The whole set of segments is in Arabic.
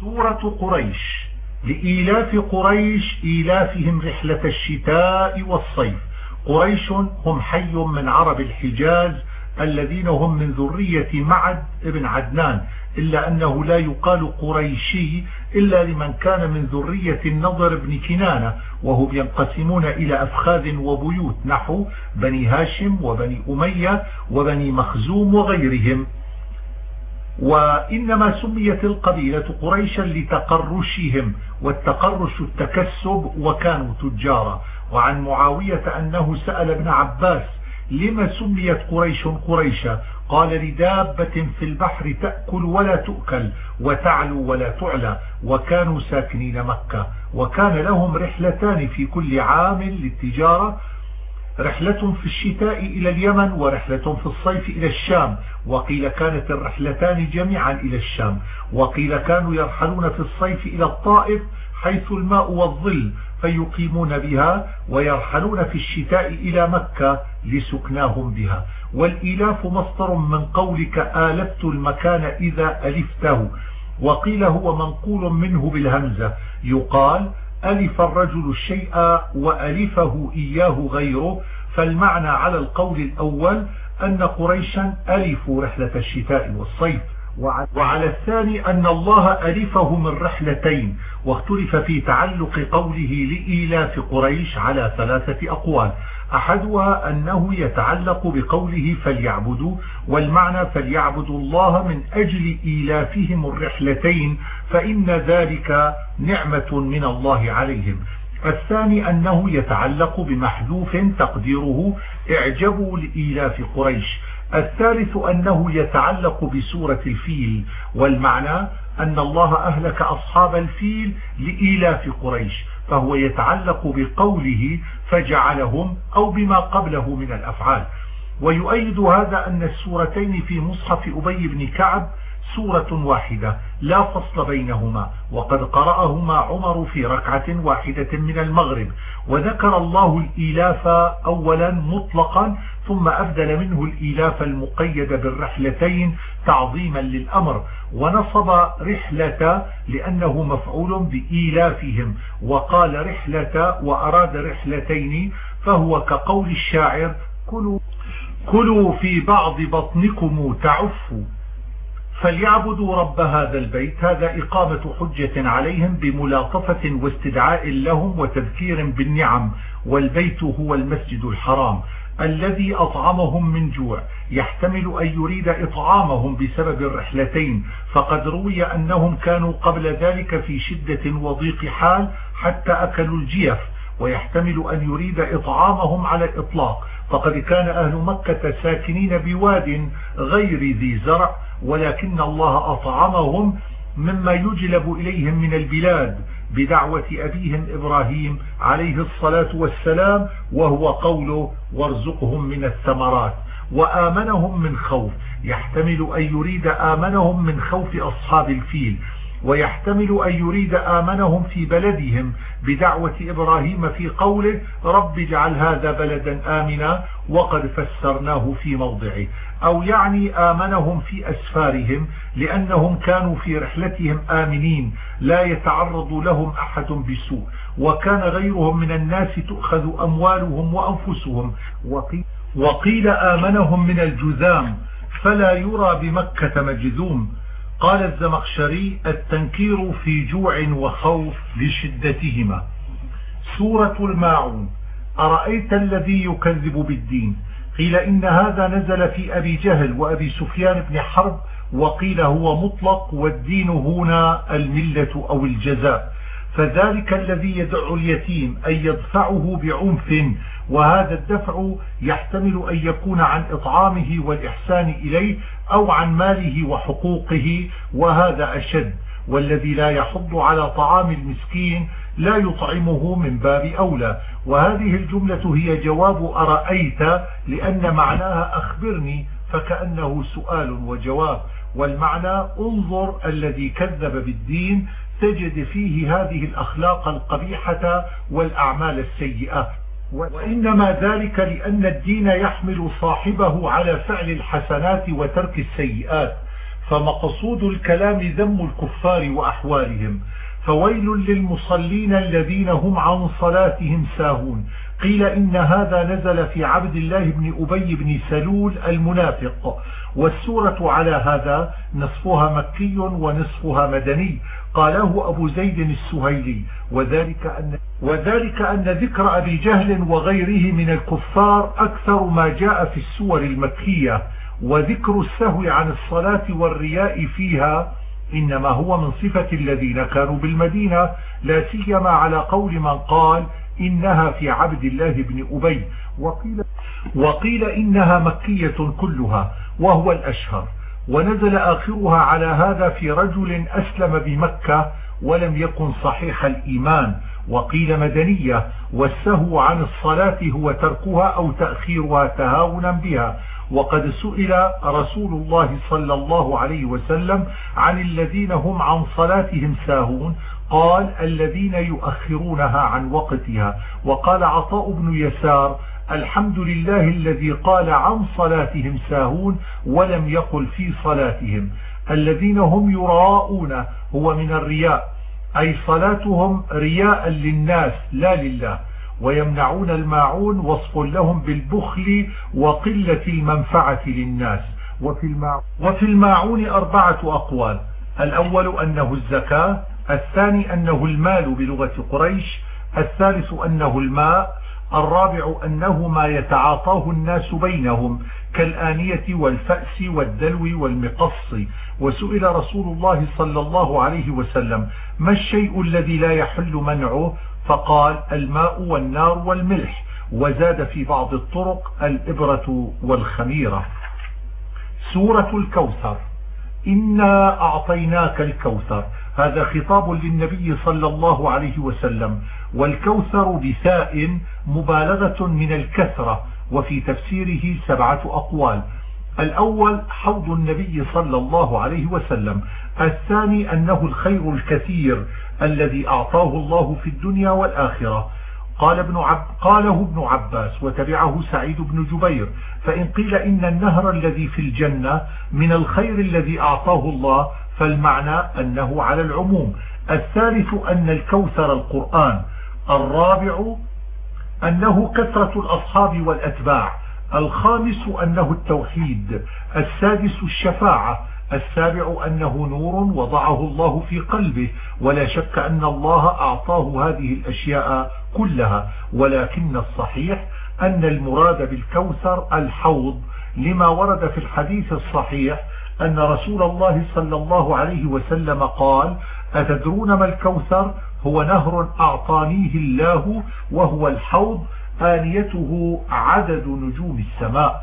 سورة قريش لإيلاف قريش إيلافهم رحلة الشتاء والصيف. قريش هم حي من عرب الحجاز الذين هم من ذرية معد ابن عدنان. إلا أنه لا يقال قريشي إلا لمن كان من ذرية النضر بن كنانة وهم ينقسمون إلى أفخاذ وبيوت نحو بني هاشم وبني أمية وبني مخزوم وغيرهم. وإنما سميت القبيلة قريشا لتقرشهم والتقرش التكسب وكانوا تجارا. وعن معاوية أنه سأل ابن عباس لما سميت قريش قريشا؟ قال لدابة في البحر تأكل ولا تؤكل وتعلو ولا تعلى وكانوا ساكنين مكة. وكان لهم رحلتان في كل عام للتجارة رحلة في الشتاء إلى اليمن ورحلة في الصيف إلى الشام وقيل كانت الرحلتان جميعا إلى الشام وقيل كانوا يرحلون في الصيف إلى الطائف حيث الماء والظل فيقيمون بها ويرحلون في الشتاء إلى مكة لسكناهم بها. والإلاف مصدر من قولك آلفت المكان إذا ألفته وقيل هو منقول منه بالهمزة يقال ألف الرجل الشيء وألفه إياه غيره فالمعنى على القول الأول أن قريشا ألفوا رحلة الشتاء والصيف وعلى الثاني أن الله ألفه من رحلتين واختلف في تعلق قوله لإيلاف قريش على ثلاثة أقوال. أحدها أنه يتعلق بقوله فليعبدوا والمعنى فليعبدوا الله من أجل إيلافهم الرحلتين فإن ذلك نعمة من الله عليهم. الثاني أنه يتعلق بمحذوف تقديره اعجبوا لإيلاف قريش. الثالث أنه يتعلق بسورة الفيل والمعنى أن الله أهلك أصحاب الفيل لإيلاف قريش فهو يتعلق بقوله فجعلهم أو بما قبله من الأفعال. ويؤيد هذا أن السورتين في مصحف أبي بن كعب سورة واحدة لا فصل بينهما. وقد قرأهما عمر في ركعة واحدة من المغرب. وذكر الله الإيلاف أولا مطلقا ثم أبدل منه الإيلاف المقيد بالرحلتين تعظيما للأمر. ونصب رحلة لأنه مفعول بإيلافهم. وقال رحلة وأراد رحلتين فهو كقول الشاعر كلوا, كلوا في بعض بطنكم تعفوا. فليعبدوا رب هذا البيت هذا إقامة حجة عليهم بملاطفة واستدعاء لهم وتذكير بالنعم والبيت هو المسجد الحرام الذي أطعمهم من جوع. يحتمل أن يريد إطعامهم بسبب الرحلتين فقد روي أنهم كانوا قبل ذلك في شدة وضيق حال حتى أكلوا الجيف ويحتمل أن يريد إطعامهم على الإطلاق. فقد كان أهل مكة ساكنين بواد غير ذي زرع ولكن الله أطعمهم مما يجلب إليهم من البلاد بدعوة أبيهم إبراهيم عليه الصلاة والسلام وهو قوله وارزقهم من الثمرات. وآمنهم من خوف. يحتمل أن يريد آمنهم من خوف أصحاب الفيل. ويحتمل أن يريد آمنهم في بلدهم بدعوة إبراهيم في قوله رب اجعل هذا بلدا آمنا وقد فسرناه في موضعه. أو يعني آمنهم في أسفارهم لأنهم كانوا في رحلتهم آمنين لا يتعرض لهم أحد بسوء. وكان غيرهم من الناس تؤخذ أموالهم وأنفسهم. وقيل آمنهم من الجذام فلا يرى بمكة مجذوم. قال الزمخشري التنكير في جوع وخوف لشدتهما. سورة الماعون أرأيت الذي يكذب بالدين؟ قيل إن هذا نزل في أبي جهل وأبي سفيان بن حرب وقيل هو مطلق والدين هنا الملة أو الجزاء. فذلك الذي يدع اليتيم أن يدفعه بعنف وهذا الدفع يحتمل أن يكون عن إطعامه والإحسان إليه أو عن ماله وحقوقه وهذا أشد. والذي لا يحض على طعام المسكين لا يطعمه من باب أولى. وهذه الجملة هي جواب أرأيت؟ لأن معناها أخبرني فكأنه سؤال وجواب. والمعنى انظر الذي كذب بالدين تجد فيه هذه الأخلاق القبيحة والأعمال السيئة. وإنما ذلك لأن الدين يحمل صاحبه على فعل الحسنات وترك السيئات. فمقصود الكلام ذم الكفار وأحوالهم. فويل للمصلين الذين هم عن صلاتهم ساهون. قيل إن هذا نزل في عبد الله بن أبي بن سلول المنافق. والسورة على هذا نصفها مكي ونصفها مدني. قاله أبو زيد السهيلي وذلك أن, وذلك أن ذكر أبي جهل وغيره من الكفار أكثر ما جاء في السور المكية وذكر السهو عن الصلاة والرياء فيها إنما هو من صفة الذين كانوا بالمدينة لا سيما على قول من قال إنها في عبد الله بن أبي. وقيل, وقيل إنها مكية كلها وهو الأشهر. ونزل آخرها على هذا في رجل أسلم بمكة ولم يكن صحيح الإيمان وقيل مدنية والسهو عن الصلاة هو تركها أو تأخيرها تهاونا بها. وقد سئل رسول الله صلى الله عليه وسلم عن الذين هم عن صلاتهم ساهون قال الذين يؤخرونها عن وقتها. وقال عطاء بن يسار الحمد لله الذي قال عن صلاتهم ساهون ولم يقل في صلاتهم. الذين هم يراءون هو من الرياء أي صلاتهم رياء للناس لا لله. ويمنعون الماعون وصف لهم بالبخل وقلة المنفعة للناس. وفي الماعون, أربعة أقوال. الأول أنه الزكاة الثاني أنه المال بلغة قريش الثالث أنه الماء الرابع أنه ما يتعاطاه الناس بينهم كالآنية والفأس والدلو والمقص. وسئل رسول الله صلى الله عليه وسلم ما الشيء الذي لا يحل منعه؟ فقال الماء والنار والملح. وزاد في بعض الطرق الإبرة والخميرة. سورة الكوثر إنا أعطيناك الكوثر. هذا خطاب للنبي صلى الله عليه وسلم. والكوثر بثاء مبالغة من الكثرة وفي تفسيره سبعة أقوال. الأول حوض النبي صلى الله عليه وسلم. الثاني أنه الخير الكثير الذي أعطاه الله في الدنيا والآخرة. قال ابن عب قاله ابن عباس وتبعه سعيد بن جبير فإن قيل إن النهر الذي في الجنة من الخير الذي أعطاه الله فالمعنى أنه على العموم. الثالث أن الكوثر القرآن. الرابع أنه كثرة الأصحاب والأتباع. الخامس أنه التوحيد. السادس الشفاعة. السابع أنه نور وضعه الله في قلبه. ولا شك أن الله أعطاه هذه الأشياء كلها. ولكن الصحيح أن المراد بالكوثر الحوض. لما ورد في الحديث الصحيح أن رسول الله صلى الله عليه وسلم قال أتدرون ما الكوثر؟ هو نهر أعطانيه الله وهو الحوض آنيته عدد نجوم السماء.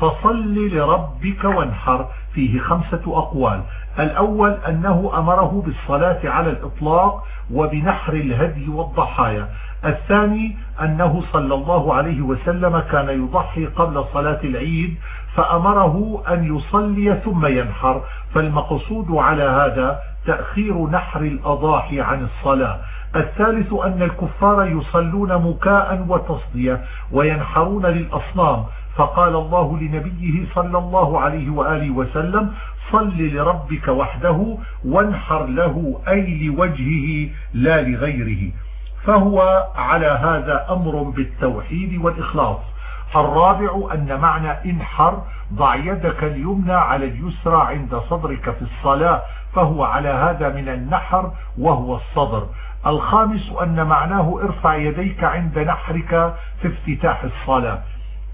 فصل لربك وانحر. فيه خمسة أقوال. الأول أنه أمره بالصلاة على الإطلاق وبنحر الهدي والضحايا. الثاني أنه صلى الله عليه وسلم كان يضحي قبل صلاة العيد فأمره أن يصلي ثم ينحر. فالمقصود على هذا تأخير نحر الأضاحي عن الصلاة. الثالث أن الكفار يصلون مكاء وتصدية وينحرون للأصنام. فقال الله لنبيه صلى الله عليه وآله وسلم صل لربك وحده وانحر له أي لوجهه لا لغيره. فهو على هذا أمر بالتوحيد والإخلاص. الرابع أن معنى انحر ضع يدك اليمنى على اليسرى عند صدرك في الصلاة. فهو على هذا من النحر وهو الصدر الخامس أن معناه ارفع يديك عند نحرك في افتتاح الصلاة.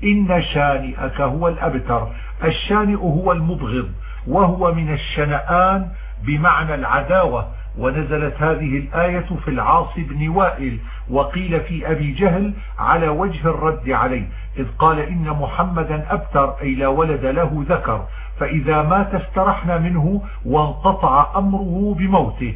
إن شانئك هو الأبتر. الشانئ هو المبغض وهو من الشنآن بمعنى العداوة. ونزلت هذه الآية في العاص بن وائل وقيل في أبي جهل على وجه الرد عليه. إذ قال إن محمدا أبتر أي لا ولد له ذكر. فإذا مات استرحنا منه وانقطع أمره بموته.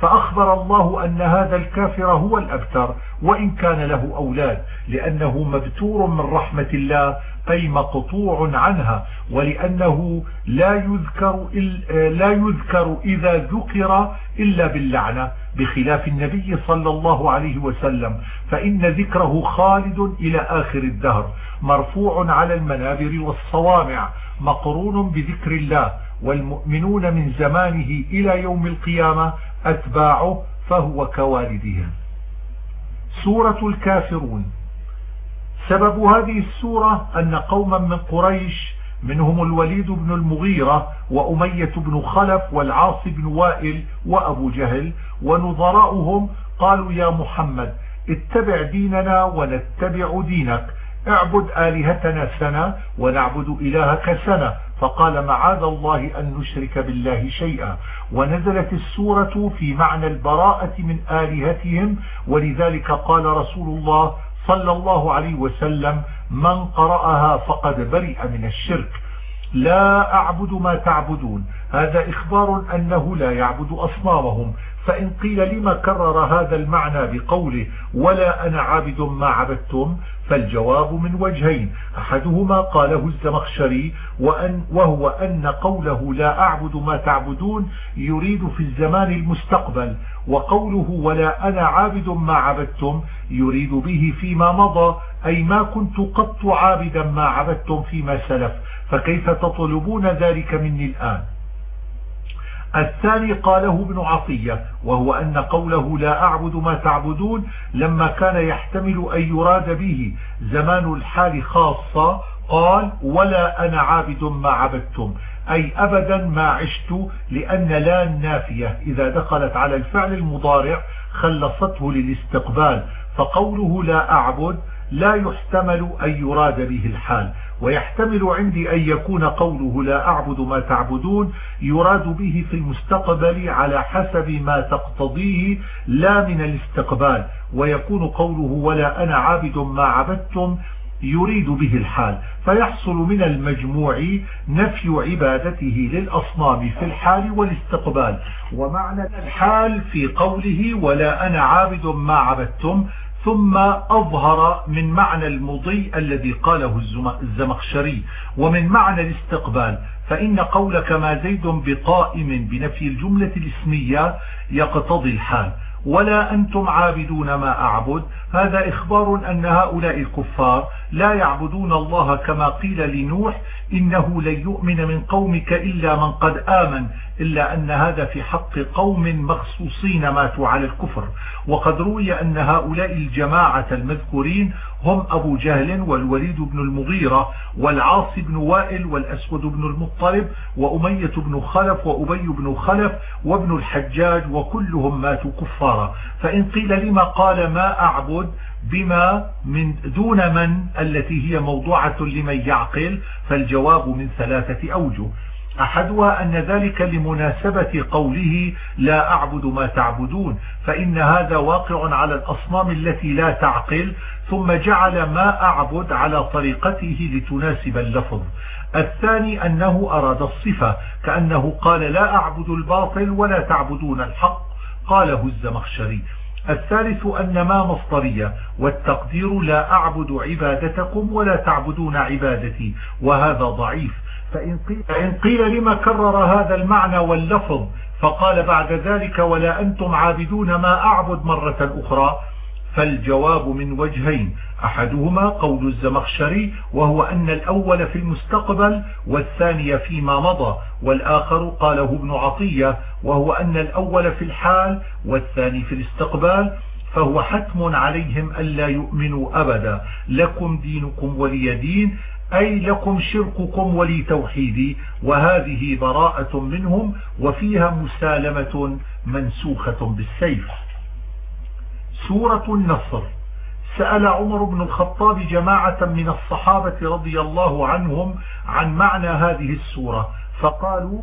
فأخبر الله أن هذا الكافر هو الأبتر وإن كان له أولاد لأنه مبتور من رحمة الله أي مقطوع عنها ولأنه لا يذكر, لا يذكر إذا ذكر إلا باللعنة بخلاف النبي صلى الله عليه وسلم. فإن ذكره خالد إلى آخر الدهر مرفوع على المنابر والصوامع. مقرون بذكر الله والمؤمنون من زمانه إلى يوم القيامة أتباعه فهو كوالدهم. سورة الكافرون. سبب هذه السورة أن قوما من قريش منهم الوليد بن المغيرة وأمية بن خلف والعاص بن وائل وأبو جهل ونظراؤهم قالوا يا محمد اتبع ديننا ونتبع دينك. اعبد آلهتنا سنة ونعبد إلهك سنة فقال معاذ الله أن نشرك بالله شيئا. ونزلت السورة في معنى البراءة من آلهتهم. ولذلك قال رسول الله صلى الله عليه وسلم من قرأها فقد برئ من الشرك. لا أعبد ما تعبدون. هذا إخبار أنه لا يعبد أصنامهم. فإن قيل لما كرر هذا المعنى بقوله ولا أنا عابد ما عبدتم فالجواب من وجهين. أحدهما قاله الزمخشري وأن وهو أن قوله لا أعبد ما تعبدون يريد في الزمان المستقبل وقوله ولا أنا عابد ما عبدتم يريد به فيما مضى أي ما كنت قط عابدا ما عبدتم فيما سلف. فكيف تطلبون ذلك مني الآن؟ الثاني قاله ابن عطية وهو أن قوله لا أعبد ما تعبدون لما كان يحتمل أن يراد به زمان الحال خاصة قال ولا أنا عابد ما عبدتم. أي أبدا ما عشت لأن لا النافية إذا دخلت على الفعل المضارع خلصته للاستقبال فقوله لا أعبد لا يحتمل أن يراد به الحال ويحتمل عندي أن يكون قوله لا أعبد ما تعبدون يراد به في المستقبل على حسب ما تقتضيه لا من الاستقبال ويكون قوله ولا أنا عابد ما عبدتم يريد به الحال. فيحصل من المجموع نفي عبادته للأصنام في الحال والاستقبال. ومعنى الحال في قوله ولا أنا عابد ما عبدتم ثم أظهر من معنى المضي الذي قاله الزمخشري ومن معنى الاستقبال. فإن قولك ما زيد بقائم بنفي الجملة الاسمية يقتضي الحال. ولا أنتم عابدون ما أعبد. هذا إخبار أن هؤلاء الكفار لا يعبدون الله كما قيل لنوح إنه لن يؤمن من قومك إلا من قد آمن. إلا أن هذا في حق قوم مخصوصين ماتوا على الكفر. وقد روي أن هؤلاء الجماعة المذكورين هم أبو جهل والوليد بن المغيرة والعاص بن وائل والأسود بن المطلب وأمية بن خلف وأبي بن خلف وابن الحجاج وكلهم ماتوا كفارا. فإن قيل لما قال ما أعبد بما من دون من التي هي موضوعة لمن يعقل فالجواب من ثلاثة أوجه. أحدها أن ذلك لمناسبة قوله لا أعبد ما تعبدون فإن هذا واقع على الأصنام التي لا تعقل ثم جعل ما أعبد على طريقته لتناسب اللفظ. الثاني أنه أراد الصفة كأنه قال لا أعبد الباطل ولا تعبدون الحق قاله الزمخشري. الثالث أن ما مصدرية والتقدير لا أعبد عبادتكم ولا تعبدون عبادتي وهذا ضعيف. فإن قيل, فإن قيل لما كرر هذا المعنى واللفظ فقال بعد ذلك ولا أنتم عابدون ما أعبد مرة أخرى فالجواب من وجهين. أحدهما قول الزمخشري وهو أن الأول في المستقبل والثاني فيما مضى والآخر قاله ابن عطية وهو أن الأول في الحال والثاني في الاستقبال فهو حتم عليهم ألا يؤمنوا أبدا. لكم دينكم ولي دين أي لكم شرككم ولي توحيدي وهذه براءة منهم وفيها مسالمة منسوخة بالسيف. سورة النصر. سأل عمر بن الخطاب جماعة من الصحابة رضي الله عنهم عن معنى هذه السورة. فقالوا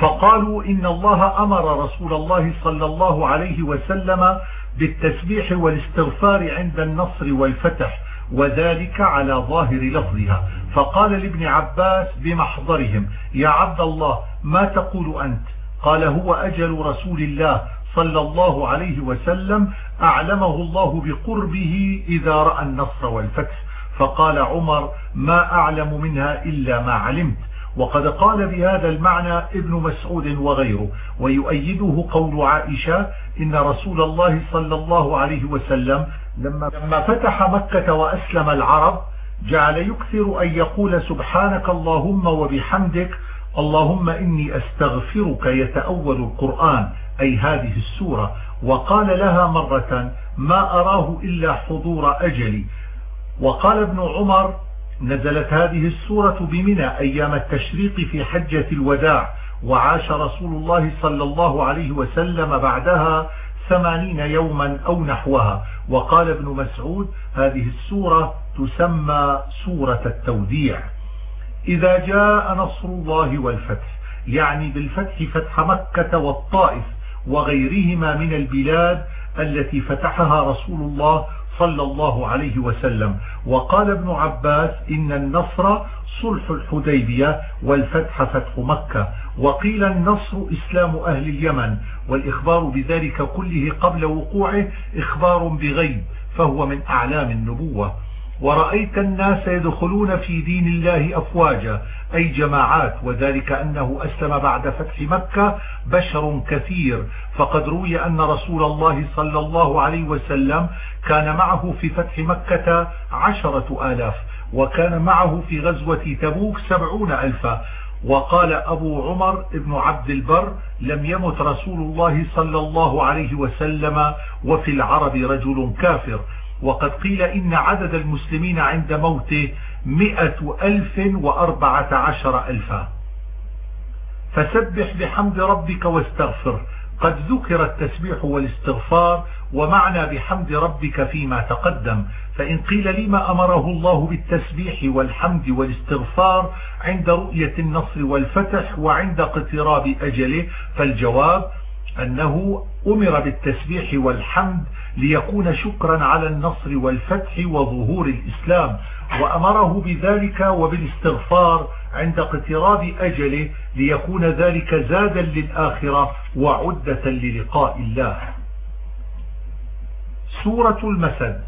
فقالوا إن الله أمر رسول الله صلى الله عليه وسلم بالتسبيح والاستغفار عند النصر والفتح وذلك على ظاهر لفظها. فقال لابن عباس بمحضرهم يا عبد الله ما تقول أنت؟ قال هو أجل رسول الله صلى الله عليه وسلم أعلمه الله بقربه إذا رأى النصر والفتح. فقال عمر ما أعلم منها إلا ما علمت. وقد قال بهذا المعنى ابن مسعود وغيره ويؤيده قول عائشة إن رسول الله صلى الله عليه وسلم لما, لما فتح مكة وأسلم العرب جعل يكثر أن يقول سبحانك اللهم وبحمدك اللهم إني أستغفرك يتأول القرآن أي هذه السورة. وقال لها مرة ما أراه إلا حضور أجلي. وقال ابن عمر نزلت هذه السورة بمنى أيام التشريق في حجة الوداع وعاش رسول الله صلى الله عليه وسلم بعدها ثمانين يوما أو نحوها. وقال ابن مسعود هذه السورة تسمى سورة التوديع. إذا جاء نصر الله والفتح يعني بالفتح فتح مكة والطائف وغيرهما من البلاد التي فتحها رسول الله صلى الله عليه وسلم. وقال ابن عباس إن النصر صلح الحديبية والفتح فتح مكة. وقيل النصر إسلام أهل اليمن والإخبار بذلك كله قبل وقوعه إخبار بغيب فهو من أعلام النبوة. ورأيت الناس يدخلون في دين الله أفواجا أي جماعات وذلك أنه أسلم بعد فتح مكة بشر كثير. فقد روي أن رسول الله صلى الله عليه وسلم كان معه في فتح مكة عشرة آلاف وكان معه في غزوة تبوك سبعون ألفا. وقال أبو عمر ابن عبد البر لم يمت رسول الله صلى الله عليه وسلم وفي العرب رجل كافر. وقد قيل إن عدد المسلمين عند موته مئة ألف وأربعة عشر ألفا. فسبح بحمد ربك واستغفر. قد ذكر التسبيح والاستغفار ومعنى بحمد ربك فيما تقدم. فإن قيل لما أمره الله بالتسبيح والحمد والاستغفار عند رؤية النصر والفتح وعند اقتراب أجله فالجواب أنه أمر بالتسبيح والحمد ليكون شكرا على النصر والفتح وظهور الإسلام وأمره بذلك وبالاستغفار عند اقتراب أجله ليكون ذلك زادا للآخرة وعدة للقاء الله. سورة المسد.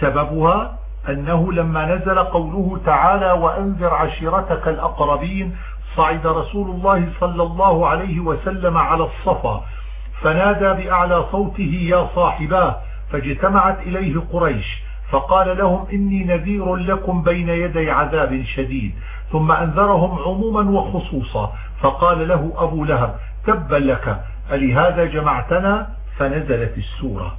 سببها أنه لما نزل قوله تعالى وأنذر عشيرتك الأقربين صعد رسول الله صلى الله عليه وسلم على الصفا فنادى بأعلى صوته يا صاحباه فاجتمعت إليه قريش فقال لهم إني نذير لكم بين يدي عذاب شديد. ثم أنذرهم عموما وخصوصا فقال له أبو لهب تبا لك ألهذا جمعتنا؟ فنزلت السورة.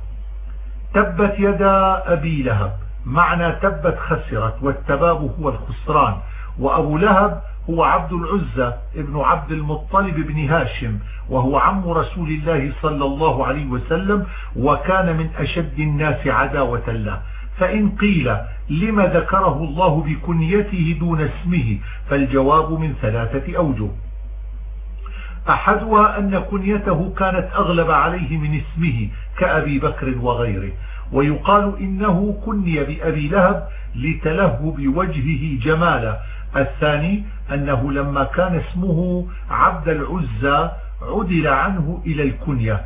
تبت يدا أبي لهب معنى تبت خسرت والتباب هو الخسران. وأبو لهب هو عبد العزة ابن عبد المطلب بن هاشم وهو عم رسول الله صلى الله عليه وسلم وكان من أشد الناس عداوة له. فإن قيل لما ذكره الله بكنيته دون اسمه فالجواب من ثلاثة أوجه. أحدها أن كنيته كانت أغلب عليه من اسمه كأبي بكر وغيره ويقال إنه كني بأبي لهب لتلهب وجهه جمالا الثاني أنه لما كان اسمه عبد العزى عدل عنه إلى الكنية.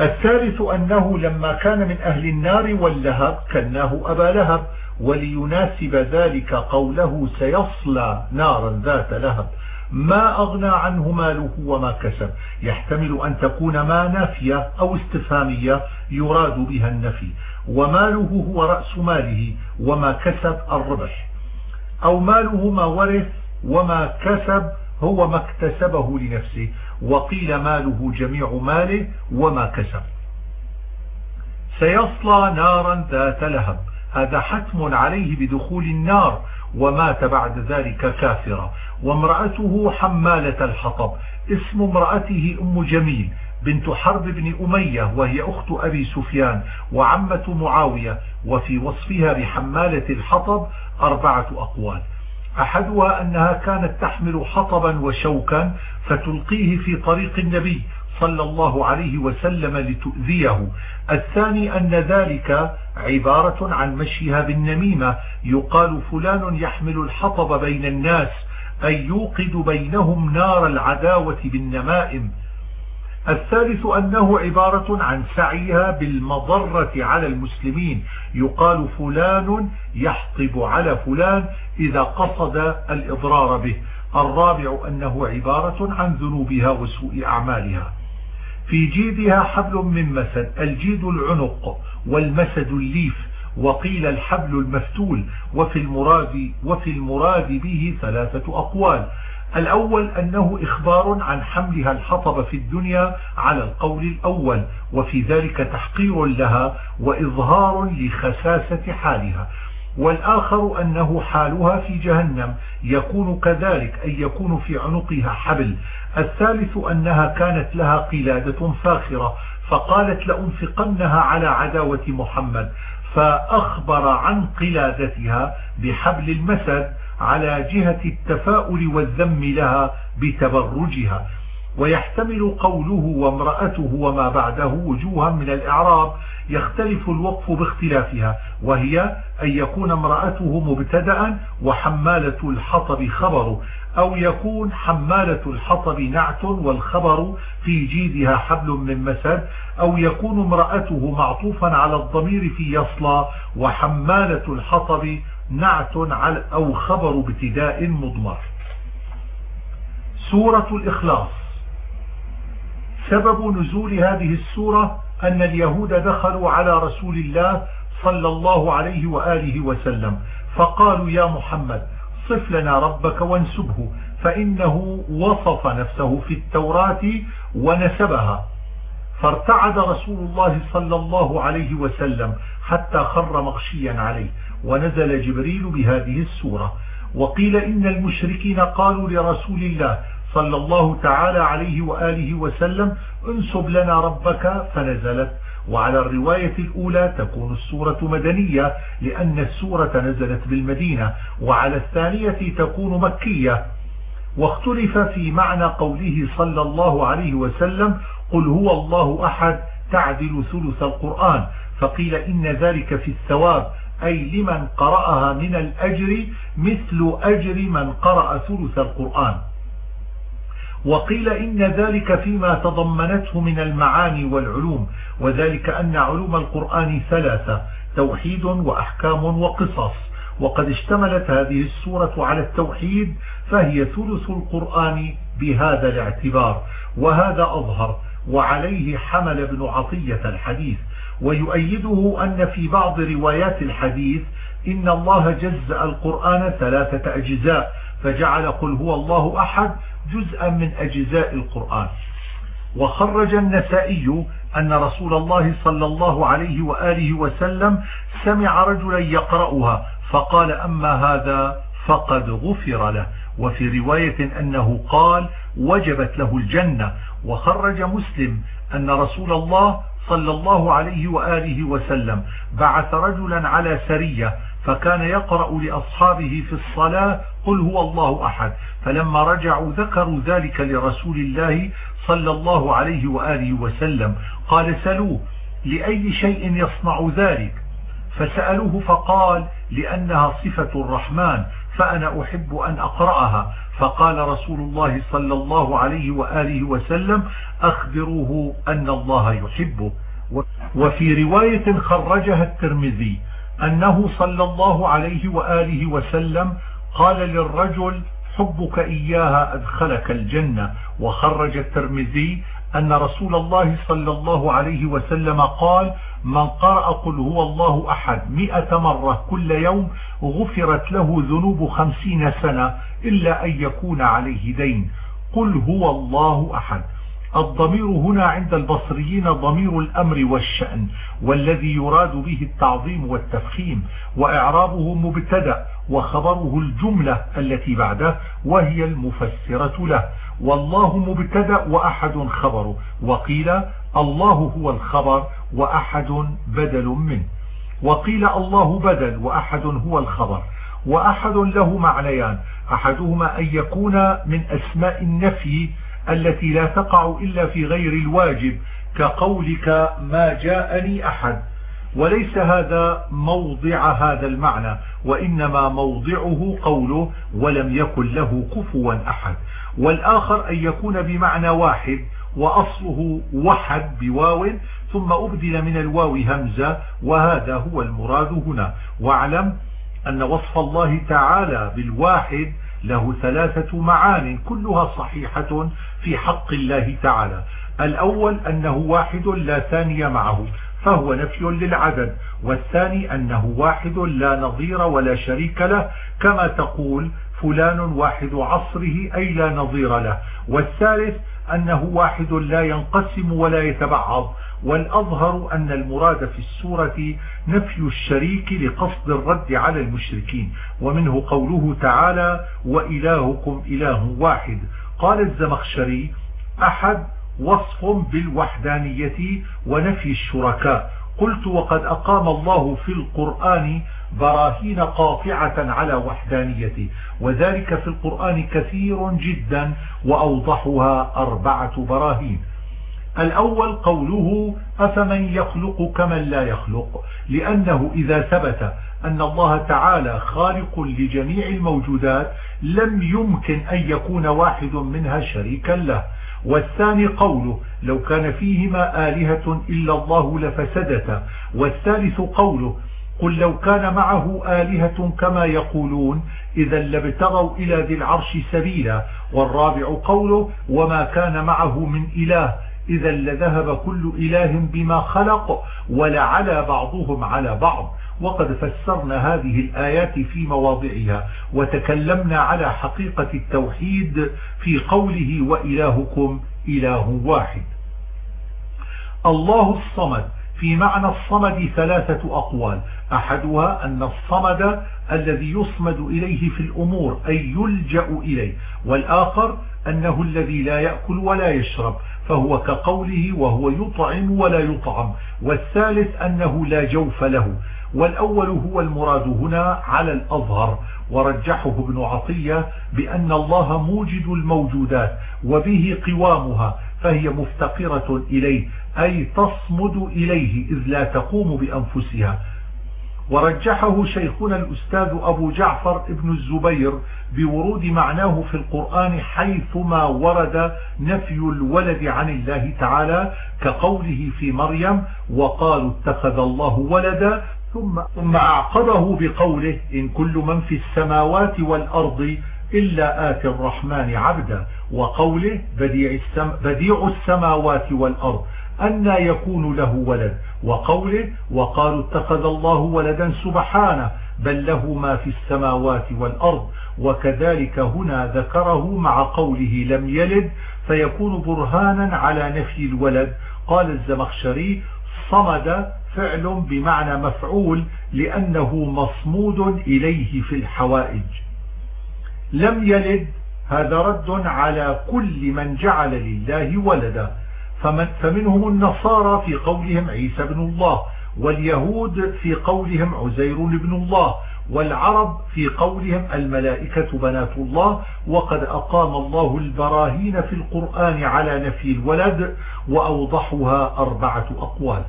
الثالث أنه لما كان من أهل النار واللهب كناه أبا لهب وليناسب ذلك قوله سيصلى نارا ذات لهب. ما أغنى عنه ماله وما كسب. يحتمل أن تكون ما نافية أو استفهامية يراد بها النفي. وماله هو رأس ماله وما كسب الربح. أو ماله ما ورث وما كسب هو ما اكتسبه لنفسه. وقيل ماله جميع ماله وما كسب. سيصلى نارا ذات لهب. هذا حتم عليه بدخول النار ومات بعد ذلك كافرا. وامرأته حمالة الحطب. اسم امرأته أم جميل بنت حرب بن أمية وهي أخت أبي سفيان وعمة معاوية وفي وصفها بحمالة الحطب أربعة أقوال. أحدها أنها كانت تحمل حطبا وشوكا فتلقيه في طريق النبي صلى الله عليه وسلم لتؤذيه. الثاني أن ذلك عبارة عن مشيها بالنميمة. يقال فلان يحمل الحطب بين الناس أي يوقد بينهم نار العداوة بالنمائم. الثالث أنه عبارة عن سعيها بالمضرة على المسلمين. يقال فلان يحطب على فلان إذا قصد الإضرار به. الرابع أنه عبارة عن ذنوبها وسوء أعمالها. في جيدها حبل من مسد الجيد العنق والمسد الليف وقيل الحبل المفتول وفي المراد, وفي المراد به ثلاثة أقوال. الأول أنه إخبار عن حملها الحطب في الدنيا على القول الأول وفي ذلك تحقير لها وإظهار لخساسة حالها. والآخر أنه حالها في جهنم يكون كذلك أي يكون في عنقها حبل. الثالث أنها كانت لها قلادة فاخرة فقالت لأنفقنها على عداوة محمد فأخبر عن قلادتها بحبل المسد على جهة التفاؤل والذم لها بتبرجها. ويحتمل قوله وامرأته وما بعده وجوها من الإعراب يختلف الوقف باختلافها وهي أن يكون امرأته مبتدا وحمالة الحطب خبر أو يكون حمالة الحطب نعت والخبر في جيدها حبل من مسد أو يكون امرأته معطوفا على الضمير في يصلى وحمالة الحطب نعت أو خبر ابتداء مضمر. سورة الإخلاص. سبب نزول هذه السورة أن اليهود دخلوا على رسول الله صلى الله عليه وآله وسلم فقالوا يا محمد صف لنا ربك وانسبه فإنه وصف نفسه في التوراة ونسبها. فارتعد رسول الله صلى الله عليه وسلم حتى خر مغشيا عليه. ونزل جبريل بهذه السورة. وقيل إن المشركين قالوا لرسول الله صلى الله تعالى عليه وآله وسلم انسب لنا ربك فنزلت. وعلى الرواية الأولى تكون السورة مدنية لأن السورة نزلت بالمدينة. وعلى الثانية تكون مكية. واختلف في معنى قوله صلى الله عليه وسلم قل هو الله أحد تعدل ثلث القرآن. فقيل إن ذلك في الثواب. أي لمن قرأها من الأجر مثل أجر من قرأ ثلث القرآن. وقيل إن ذلك فيما تضمنته من المعاني والعلوم وذلك أن علوم القرآن ثلاثة توحيد وأحكام وقصص. وقد اشتملت هذه السورة على التوحيد فهي ثلث القرآن بهذا الاعتبار وهذا أظهر وعليه حمل ابن عطية الحديث. ويؤيده أن في بعض روايات الحديث إن الله جزأ القرآن ثلاثة أجزاء فجعل قل هو الله أحد جزءا من أجزاء القرآن. وخرج النسائي أن رسول الله صلى الله عليه وآله وسلم سمع رجلا يقرأها فقال أما هذا فقد غفر له. وفي رواية أنه قال وجبت له الجنة. وخرج مسلم أن رسول الله صلى الله عليه وآله وسلم. بعث رجلا على سرية فكان يقرأ لأصحابه في الصلاة قل هو الله أحد. فلما رجعوا ذكروا ذلك لرسول الله صلى الله عليه وآله وسلم. قال سلوه لأي شيء يصنع ذلك؟ فسألوه فقال لأنها صفة الرحمن. فأنا أحب أن أقرأها. فقال رسول الله صلى الله عليه وآله وسلم أخبروه أن الله يحبه. وفي رواية خرجها الترمذي أنه صلى الله عليه وآله وسلم قال للرجل حبك إياها أدخلك الجنة. وخرج الترمذي أن رسول الله صلى الله عليه وسلم قال من قرأ قل هو الله أحد مئة مرة كل يوم غفرت له ذنوب خمسين سنة إلا أن يكون عليه دين. قل هو الله أحد. الضمير هنا عند البصريين ضمير الأمر والشأن والذي يراد به التعظيم والتفخيم وإعرابه مبتدأ وخبره الجملة التي بعده وهي المفسرة له. والله مبتدأ وأحد خبر وقيل الله هو الخبر وأحد بدل منه. وقيل الله بدل وأحد هو الخبر وأحد له معنيان أحدهما أن يكون من أسماء النفي التي لا تقع إلا في غير الواجب كقولك ما جاءني أحد. وليس هذا موضع هذا المعنى وإنما موضعه قوله ولم يكن له كفوا أحد. والآخر أن يكون بمعنى واحد وأصله وحد بواو ثم أبدل من الواو همزة وهذا هو المراد هنا. واعلم أن وصف الله تعالى بالواحد له ثلاثة معان كلها صحيحة في حق الله تعالى. الأول أنه واحد لا ثاني معه فهو نفي للعدد والثاني أنه واحد لا نظير ولا شريك له كما تقول فلان واحد عصره أي لا نظير له. والثالث أنه واحد لا ينقسم ولا يتبعض والأظهر أن المراد في السورة نفي الشريك لقصد الرد على المشركين. ومنه قوله تعالى وإلهكم إله واحد قال الزمخشري أحد وصف بالوحدانية ونفي الشركاء. قلت وقد أقام الله في القرآن براهين قاطعة على وحدانيته وذلك في القرآن كثير جدا وأوضحها أربعة براهين. الأول قوله أفمن يخلق كمن لا يخلق؟ لأنه إذا ثبت أن الله تعالى خالق لجميع الموجودات لم يمكن أن يكون واحد منها شريكا له. والثاني قوله لو كان فيهما آلهة إلا الله لفسدتا. والثالث قوله قل لو كان معه آلهة كما يقولون إذا لابتغوا إلى ذي العرش سبيلا. والرابع قوله وما كان معه من إله إذا لذهب كل إله بما خلق ولعلى بعضهم على بعض. وقد فسرنا هذه الآيات في مواضعها وتكلمنا على حقيقة التوحيد في قوله وإلهكم إله واحد. الله الصمد في معنى الصمد ثلاثة أقوال. أحدها أن الصمد الذي يصمد إليه في الأمور أي يلجأ إليه. والآخر أنه الذي لا يأكل ولا يشرب. فهو كقوله وهو يطعم ولا يطعم والثالث أنه لا جوف له والأول هو المراد هنا على الأظهر ورجحه ابن عطية بأن الله موجد الموجودات وبه قوامها فهي مفتقرة إليه أي تصمد إليه إذ لا تقوم بأنفسها. ورجحه شيخنا الأستاذ أبو جعفر ابن الزبير بورود معناه في القرآن حيثما ورد نفي الولد عن الله تعالى كقوله في مريم وقالوا اتخذ الله ولدا ثم, ثم أعقبه بقوله إن كل من في السماوات والأرض إلا آتي الرحمن عبدا وقوله بديع, بديع السماوات والأرض أن يكون له ولد. وقوله وقالوا اتخذ الله ولدا سبحانه بل له ما في السماوات والأرض. وكذلك هنا ذكره مع قوله لم يلد فيكون برهانا على نفي الولد. قال الزمخشري صمد فعل بمعنى مفعول لأنه مصمود إليه في الحوائج. لم يلد هذا رد على كل من جعل لله ولدا. فمن فمنهم النصارى في قولهم عيسى بن الله واليهود في قولهم عزير بن الله والعرب في قولهم الملائكة بنات الله وقد أقام الله البراهين في القرآن على نفي الولد وأوضحها أربعة أقوال.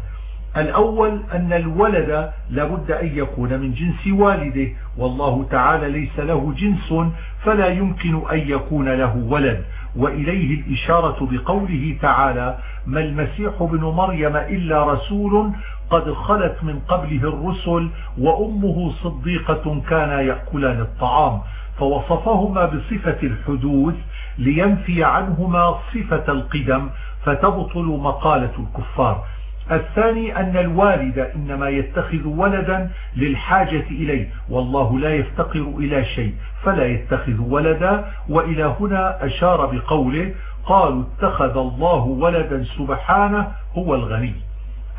الأول أن الولد لابد أن يكون من جنس والده والله تعالى ليس له جنس فلا يمكن أن يكون له ولد. وإليه الإشارة بقوله تعالى ما المسيح بن مريم إلا رسول قد خلت من قبله الرسل وأمه صديقة كان يأكلان الطعام فوصفهما بصفة الحدوث لينفي عنهما صفة القدم فتبطل مقالة الكفار الثاني أن الوالد إنما يتخذ ولدا للحاجة إليه والله لا يفتقر إلى شيء فلا يتخذ ولدا وإلى هنا أشار بقوله قالوا اتخذ الله ولدا سبحانه هو الغني.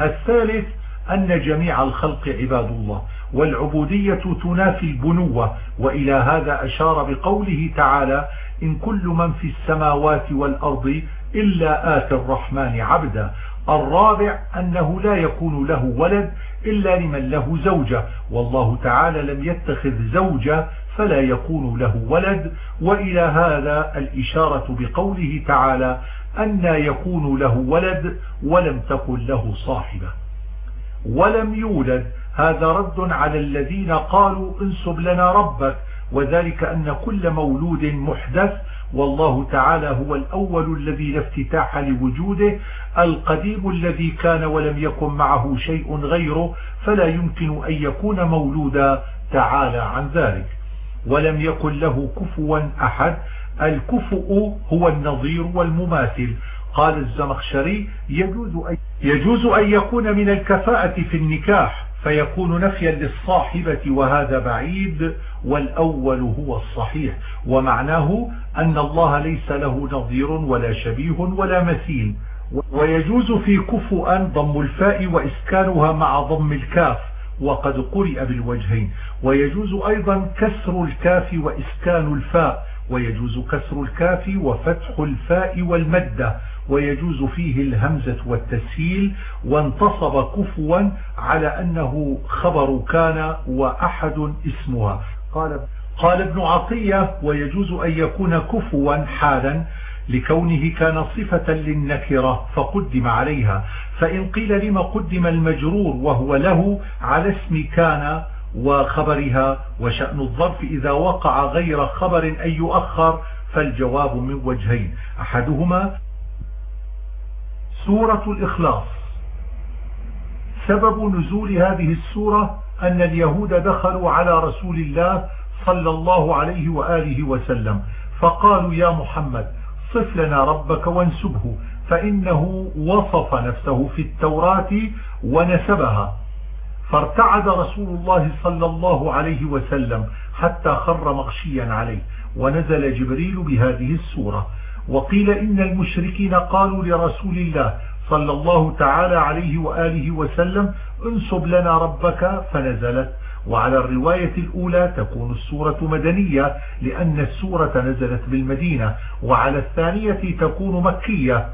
الثالث أن جميع الخلق عباد الله والعبودية تنافي البنوة وإلى هذا أشار بقوله تعالى إن كل من في السماوات والأرض إلا آتي الرحمن عبدا. الرابع أنه لا يكون له ولد إلا لمن له زوجة. والله تعالى لم يتخذ زوجة فلا يكون له ولد. وإلى هذا الإشارة بقوله تعالى أن يكون له ولد ولم تكن له صاحبة. ولم يولد. هذا رد على الذين قالوا انسب لنا ربك. وذلك أن كل مولود محدث والله تعالى هو الأول الذي لا افتتاح لوجوده القديم الذي كان ولم يكن معه شيء غيره فلا يمكن أن يكون مولودا تعالى عن ذلك. ولم يكن له كفوا أحد الكفؤ هو النظير والمماثل. قال الزمخشري يجوز أن, يجوز أن يكون من الكفاءة في النكاح. فيكون نفيا للصاحبة وهذا بعيد والأول هو الصحيح. ومعناه أن الله ليس له نظير ولا شبيه ولا مثيل. ويجوز في كفؤا ضم الفاء وإسكانها مع ضم الكاف وقد قرئ بالوجهين. ويجوز أيضا كسر الكاف وإسكان الفاء. ويجوز كسر الكاف وفتح الفاء والمدة. ويجوز فيه الهمزة والتسهيل وانتصب كفوا على أنه خبر كان وأحد اسمها. قال قال ابن عطية ويجوز أن يكون كفوا حالا لكونه كان صفة للنكرة فقدم عليها. فإن قيل لما قدم المجرور وهو له على اسم كان وخبرها وشأن الظرف إذا وقع غير خبر أن يؤخر فالجواب من وجهين. أحدهما سورة الإخلاص. سبب نزول هذه السورة أن اليهود دخلوا على رسول الله صلى الله عليه وآله وسلم فقالوا يا محمد صف لنا ربك وانسبه فإنه وصف نفسه في التوراة ونسبها. فارتعد رسول الله صلى الله عليه وسلم حتى خر مغشيا عليه ونزل جبريل بهذه السورة. وقيل إن المشركين قالوا لرسول الله صلى الله تعالى عليه وآله وسلم انسب لنا ربك فنزلت. وعلى الرواية الأولى تكون السورة مدنية لأن السورة نزلت بالمدينة وعلى الثانية تكون مكية.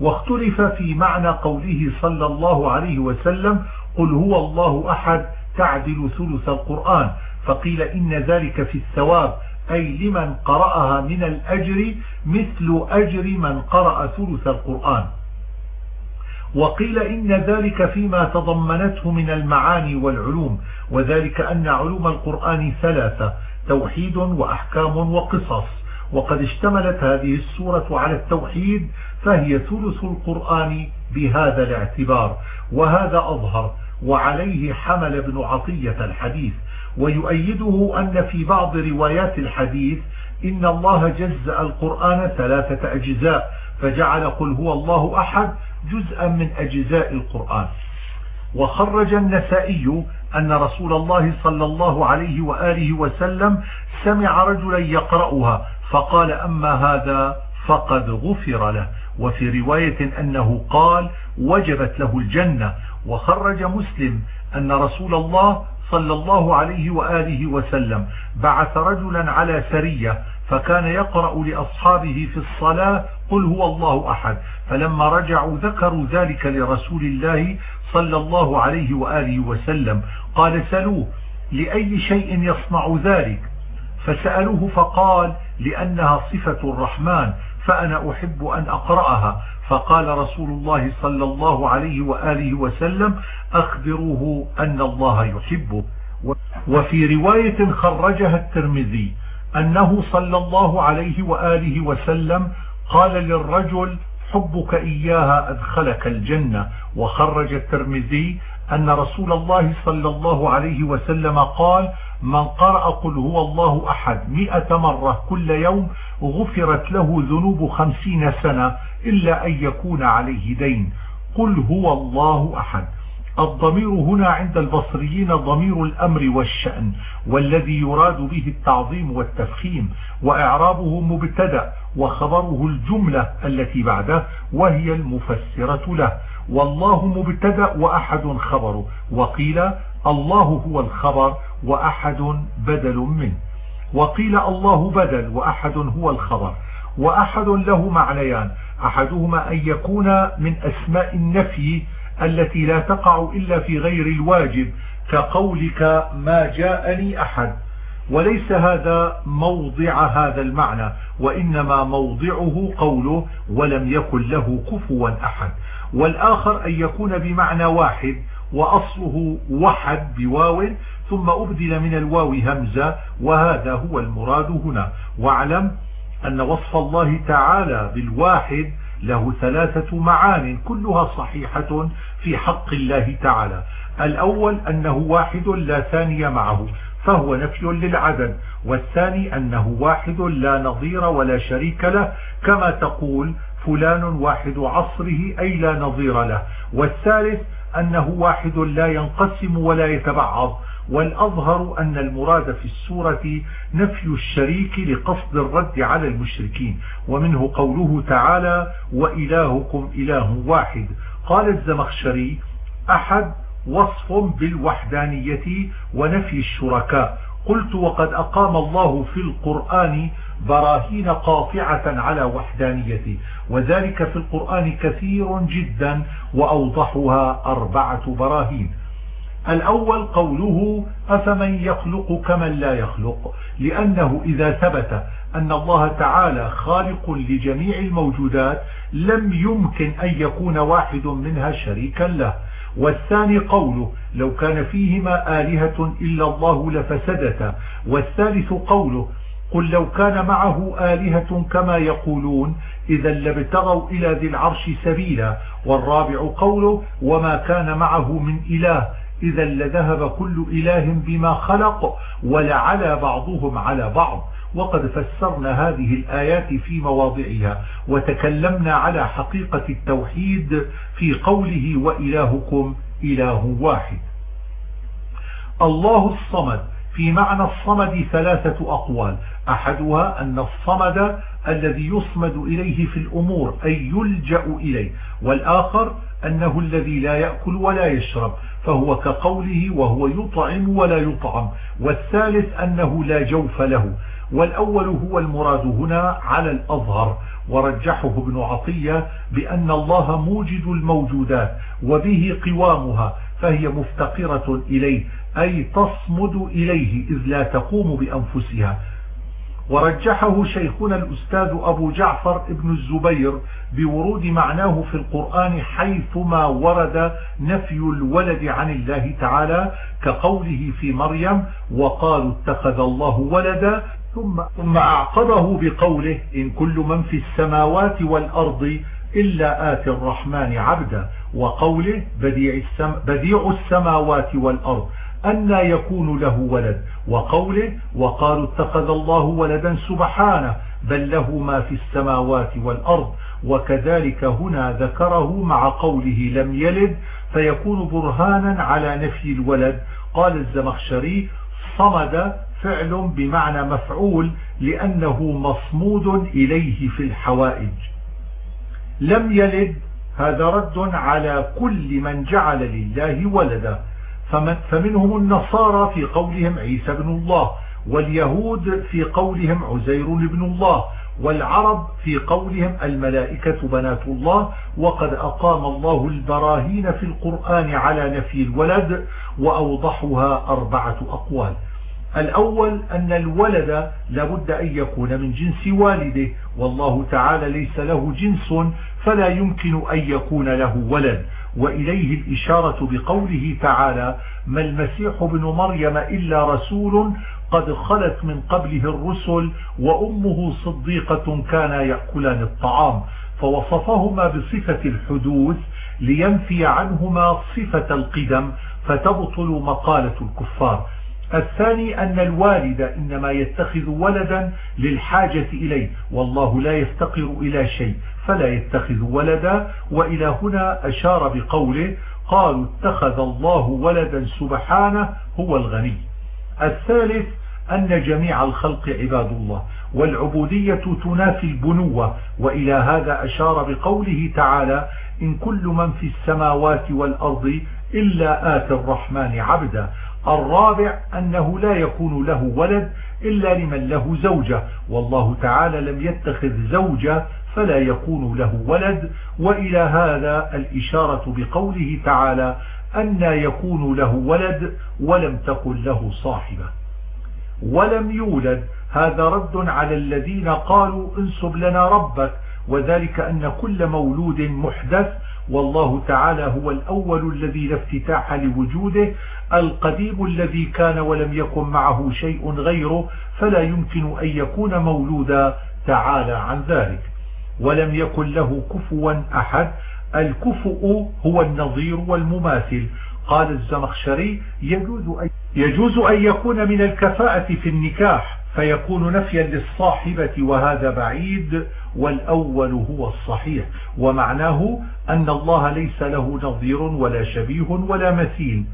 واختلف في معنى قوله صلى الله عليه وسلم قل هو الله أحد تعدل ثلث القرآن فقيل إن ذلك في الثواب أي لمن قرأها من الأجر مثل أجر من قرأ ثلث القرآن. وقيل إن ذلك فيما تضمنته من المعاني والعلوم وذلك أن علوم القرآن ثلاثة توحيد وأحكام وقصص. وقد اشتملت هذه السورة على التوحيد فهي ثلث القرآن بهذا الاعتبار. وهذا أظهر وعليه حمل ابن عطية الحديث. ويؤيده أن في بعض روايات الحديث إن الله جزأ القرآن ثلاثة أجزاء فجعل قل هو الله أحد جزءا من أجزاء القرآن. وخرج النسائي أن رسول الله صلى الله عليه وآله وسلم سمع رجلا يقرأها فقال أما هذا فقد غفر له. وفي رواية أنه قال وجبت له الجنة. وخرج مسلم أن رسول الله صلى الله عليه وآله وسلم. بعث رجلا على سرية فكان يقرأ لأصحابه في الصلاة قل هو الله أحد. فلما رجعوا ذكروا ذلك لرسول الله صلى الله عليه وآله وسلم. قال سلوه لأي شيء يصنع ذلك؟ فسألوه فقال لأنها صفة الرحمن فأنا أحب أن أقرأها. فقال رسول الله صلى الله عليه وآله وسلم أخبروه أن الله يحبه. وفي رواية خرجها الترمذي أنه صلى الله عليه وآله وسلم قال للرجل حبك إياها أدخلك الجنة. وخرج الترمذي أن رسول الله صلى الله عليه وسلم قال من قرأ قل هو الله أحد مئة مرة كل يوم غفرت له ذنوب خمسين سنة إلا أن يكون عليه دين. قل هو الله أحد. الضمير هنا عند البصريين ضمير الأمر والشأن والذي يراد به التعظيم والتفخيم وإعرابه مبتدأ وخبره الجملة التي بعده وهي المفسرة له. والله مبتدأ وأحد خبره. وقيل الله هو الخبر وأحد بدل منه. وقيل الله بدل وأحد هو الخبر. وأحد له معنيان. أحدهما أن يكون من أسماء النفي التي لا تقع إلا في غير الواجب كقولك ما جاءني أحد. وليس هذا موضع هذا المعنى وإنما موضعه قوله ولم يكن له كفوا أحد. والآخر أن يكون بمعنى واحد وأصله وحد بواو ثم أبدل من الواو همزة وهذا هو المراد هنا. واعلم أن وصف الله تعالى بالواحد له ثلاثة معان كلها صحيحة في حق الله تعالى. الأول أنه واحد لا ثاني معه فهو نفي للعدد والثاني أنه واحد لا نظير ولا شريك له كما تقول فلان واحد عصره أي لا نظير له. والثالث أنه واحد لا ينقسم ولا يتبعض والأظهر أن المراد في السورة نفي الشريك لقصد الرد على المشركين ومنه قوله تعالى وإلهكم إله واحد قال الزمخشري أحد وصف بالوحدانية ونفي الشركاء قلت وقد أقام الله في القرآن براهين قاطعة على وحدانيته وذلك في القرآن كثير جدا وأوضحها أربعة براهين الأول قوله أفمن يخلق كمن لا يخلق؟ لأنه إذا ثبت أن الله تعالى خالق لجميع الموجودات لم يمكن أن يكون واحد منها شريكا له. والثاني قوله لو كان فيهما آلهة إلا الله لفسدتا. والثالث قوله قل لو كان معه آلهة كما يقولون إذا لابتغوا إلى ذي العرش سبيلا. والرابع قوله وما كان معه من إله إذا لذهب كل إله بما خلق ولعلى بعضهم على بعض. وقد فسرنا هذه الآيات في مواضعها وتكلمنا على حقيقة التوحيد في قوله وإلهكم إله واحد. الله الصمد في معنى الصمد ثلاثة أقوال. أحدها أن الصمد الذي يصمد إليه في الأمور أي يلجأ إليه. والآخر أنه الذي لا يأكل ولا يشرب فهو كقوله وهو يطعم ولا يطعم. والثالث أنه لا جوف له. والأول هو المراد هنا على الأظهر. ورجحه ابن عطية بأن الله موجد الموجودات وبه قوامها فهي مفتقرة إليه. أي تصمد إليه إذ لا تقوم بأنفسها. ورجحه شيخنا الأستاذ أبو جعفر ابن الزبير بورود معناه في القرآن حيثما ورد نفي الولد عن الله تعالى كقوله في مريم وقالوا اتخذ الله ولدا ثم, ثم أعقبه بقوله إن كل من في السماوات والأرض إلا آتي الرحمن عبدا. وقوله بديع, بديع السماوات والأرض. أن يكون له ولد. وقوله وقالوا اتخذ الله ولدا سبحانه بل له ما في السماوات والأرض. وكذلك هنا ذكره مع قوله لم يلد فيكون برهانا على نفي الولد. قال الزمخشري صمد فعل بمعنى مفعول لأنه مصمود إليه في الحوائج. لم يلد هذا رد على كل من جعل لله ولدا. فمنهم النصارى في قولهم عيسى بن الله واليهود في قولهم عزير بن الله والعرب في قولهم الملائكة بنات الله وقد أقام الله البراهين في القرآن على نفي الولد وأوضحها أربعة أقوال. الأول أن الولد لابد أن يكون من جنس والده والله تعالى ليس له جنس فلا يمكن أن يكون له ولد. وإليه الإشارة بقوله تعالى ما المسيح بن مريم إلا رسول قد خلت من قبله الرسل وأمه صديقة كانا يأكلان الطعام فوصفهما بصفة الحدوث لينفي عنهما صفة القدم فتبطل مقالة الكفار. الثاني أن الوالد إنما يتخذ ولدا للحاجة إليه والله لا يفتقر إلى شيء فلا يتخذ ولدا. وإلى هنا أشار بقوله قالوا اتخذ الله ولدا سبحانه هو الغني. الثالث أن جميع الخلق عباد الله والعبودية تنافي البنوة. وإلى هذا أشار بقوله تعالى إن كل من في السماوات والأرض إلا آتي الرحمن عبدا. الرابع أنه لا يكون له ولد إلا لمن له زوجة. والله تعالى لم يتخذ زوجة فلا يكون له ولد. وإلى هذا الإشارة بقوله تعالى أن يكون له ولد ولم تكن له صاحبة. ولم يولد. هذا رد على الذين قالوا انسب لنا ربك. وذلك أن كل مولود محدث. والله تعالى هو الأول الذي لا افتتاح لوجوده. القديم الذي كان ولم يكن معه شيء غيره فلا يمكن أن يكون مولودا. تعالى عن ذلك. ولم يكن له كفوا أحد. الكفؤ هو النظير والمماثل. قال الزمخشري يجوز أن, يجوز أن يكون من الكفاءة في النكاح فيكون نفيا للصاحبة وهذا بعيد والأول هو الصحيح. ومعناه أن الله ليس له نظير ولا شبيه ولا مثيل.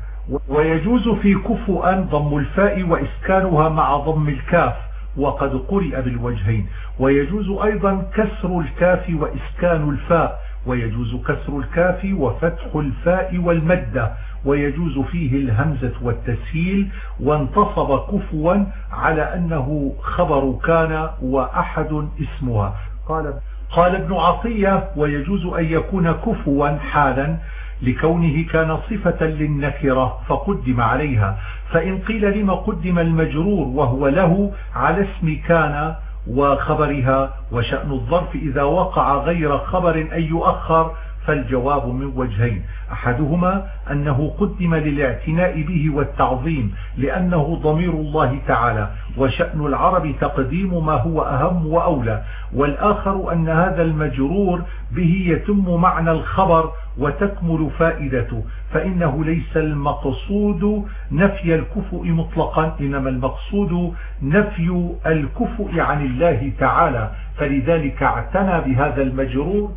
ويجوز في كفؤا ضم الفاء وإسكانها مع ضم الكاف وقد قرئ بالوجهين. ويجوز أيضا كسر الكاف وإسكان الفاء ويجوز كسر الكاف وفتح الفاء والمدة ويجوز فيه الهمزة والتسهيل. وانتصب كفوا على أنه خبر كان وأحد اسمها. قال قال ابن عطية ويجوز أن يكون كفوا حالا. لكونه كان صفة للنكرة فقدم عليها. فإن قيل لما قدم المجرور وهو له على اسم كان وخبرها وشأن الظرف إذا وقع غير خبر أن يؤخر فالجواب من وجهين. أحدهما أنه قدم للاعتناء به والتعظيم لأنه ضمير الله تعالى وشأن العرب تقديم ما هو أهم وأولى. والآخر أن هذا المجرور به يتم معنى الخبر وتكمل فائدته فإنه ليس المقصود نفي الكفؤ مطلقا إنما المقصود نفي الكفؤ عن الله تعالى. فلذلك اعتنى بهذا المجرور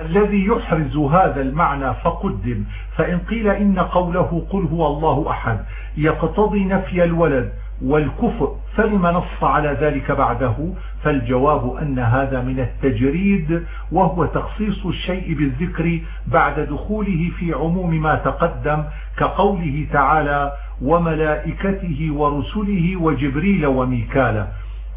الذي يحرز هذا المعنى فقدم. فإن قيل إن قوله قل هو الله أحد يقتضي نفي الولد. والكفر فلم نص على ذلك بعده فالجواب أن هذا من التجريد وهو تخصيص الشيء بالذكر بعد دخوله في عموم ما تقدم كقوله تعالى وملائكته ورسله وجبريل وميكال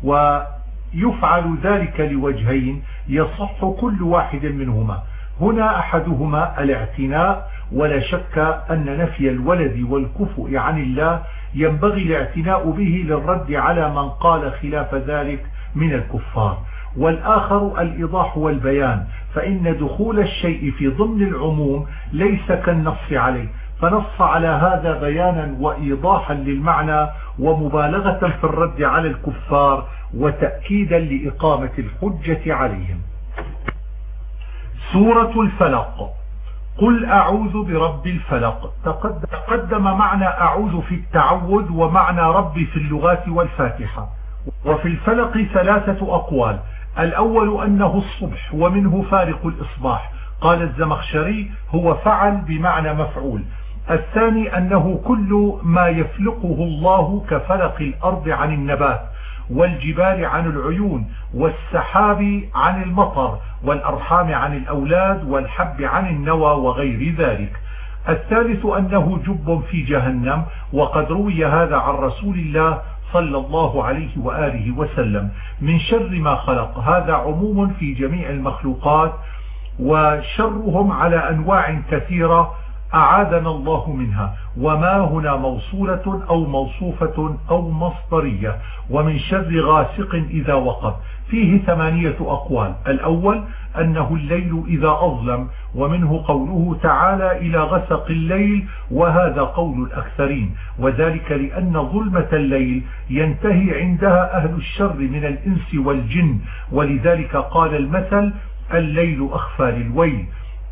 ويفعل ذلك لوجهين يصح كل واحد منهما. هنا أحدهما الاعتناء ولا شك أن نفي الولد والكفء عن الله ينبغي الاعتناء به للرد على من قال خلاف ذلك من الكفار. والآخر الإيضاح والبيان فإن دخول الشيء في ضمن العموم ليس كالنص عليه. فنص على هذا بيانا وإيضاحا للمعنى ومبالغة في الرد على الكفار وتأكيدا لإقامة الحجة عليهم. سورة الفلق. قل أعوذ برب الفلق. تقدم معنى أعوذ في التعوذ ومعنى ربي في اللغات والفاتحة. وفي الفلق ثلاثة أقوال. الأول أنه الصبح ومنه فارق الإصباح. قال الزمخشري هو فعل بمعنى مفعول. الثاني أنه كل ما يفلقه الله كفلق الأرض عن النبات. والجبال عن العيون والسحاب عن المطر والأرحام عن الأولاد والحب عن النوى وغير ذلك. الثالث أنه جب في جهنم وقد روي هذا عن رسول الله صلى الله عليه وآله وسلم. من شر ما خلق. هذا عموم في جميع المخلوقات وشرهم على أنواع كثيرة أعاذنا الله منها. وما هنا موصولة أو موصوفة أو مصدرية. ومن شر غاسق إذا وقب. فيه ثمانية أقوال. الأول أنه الليل إذا أظلم. ومنه قوله تعالى إلى غسق الليل وهذا قول الأكثرين. وذلك لأن ظلمة الليل ينتهي عندها أهل الشر من الإنس والجن. ولذلك قال المثل الليل أخفى للويل.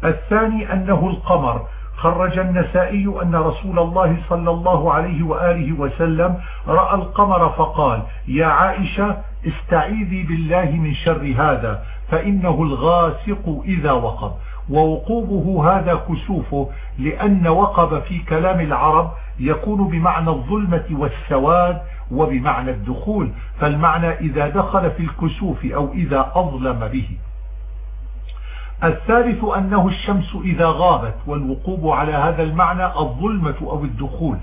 الثاني أنه القمر. خرج النسائي أن رسول الله صلى الله عليه وآله وسلم رأى القمر فقال يا عائشة استعيذي بالله من شر هذا فإنه الغاسق إذا وقب. ووقوبه هذا كسوفه لأن وقب في كلام العرب يكون بمعنى الظلمة والسواد وبمعنى الدخول فالمعنى إذا دخل في الكسوف أو إذا أظلم به. الثالث أنه الشمس إذا غابت والوقوب على هذا المعنى الظلمة أو الدخول.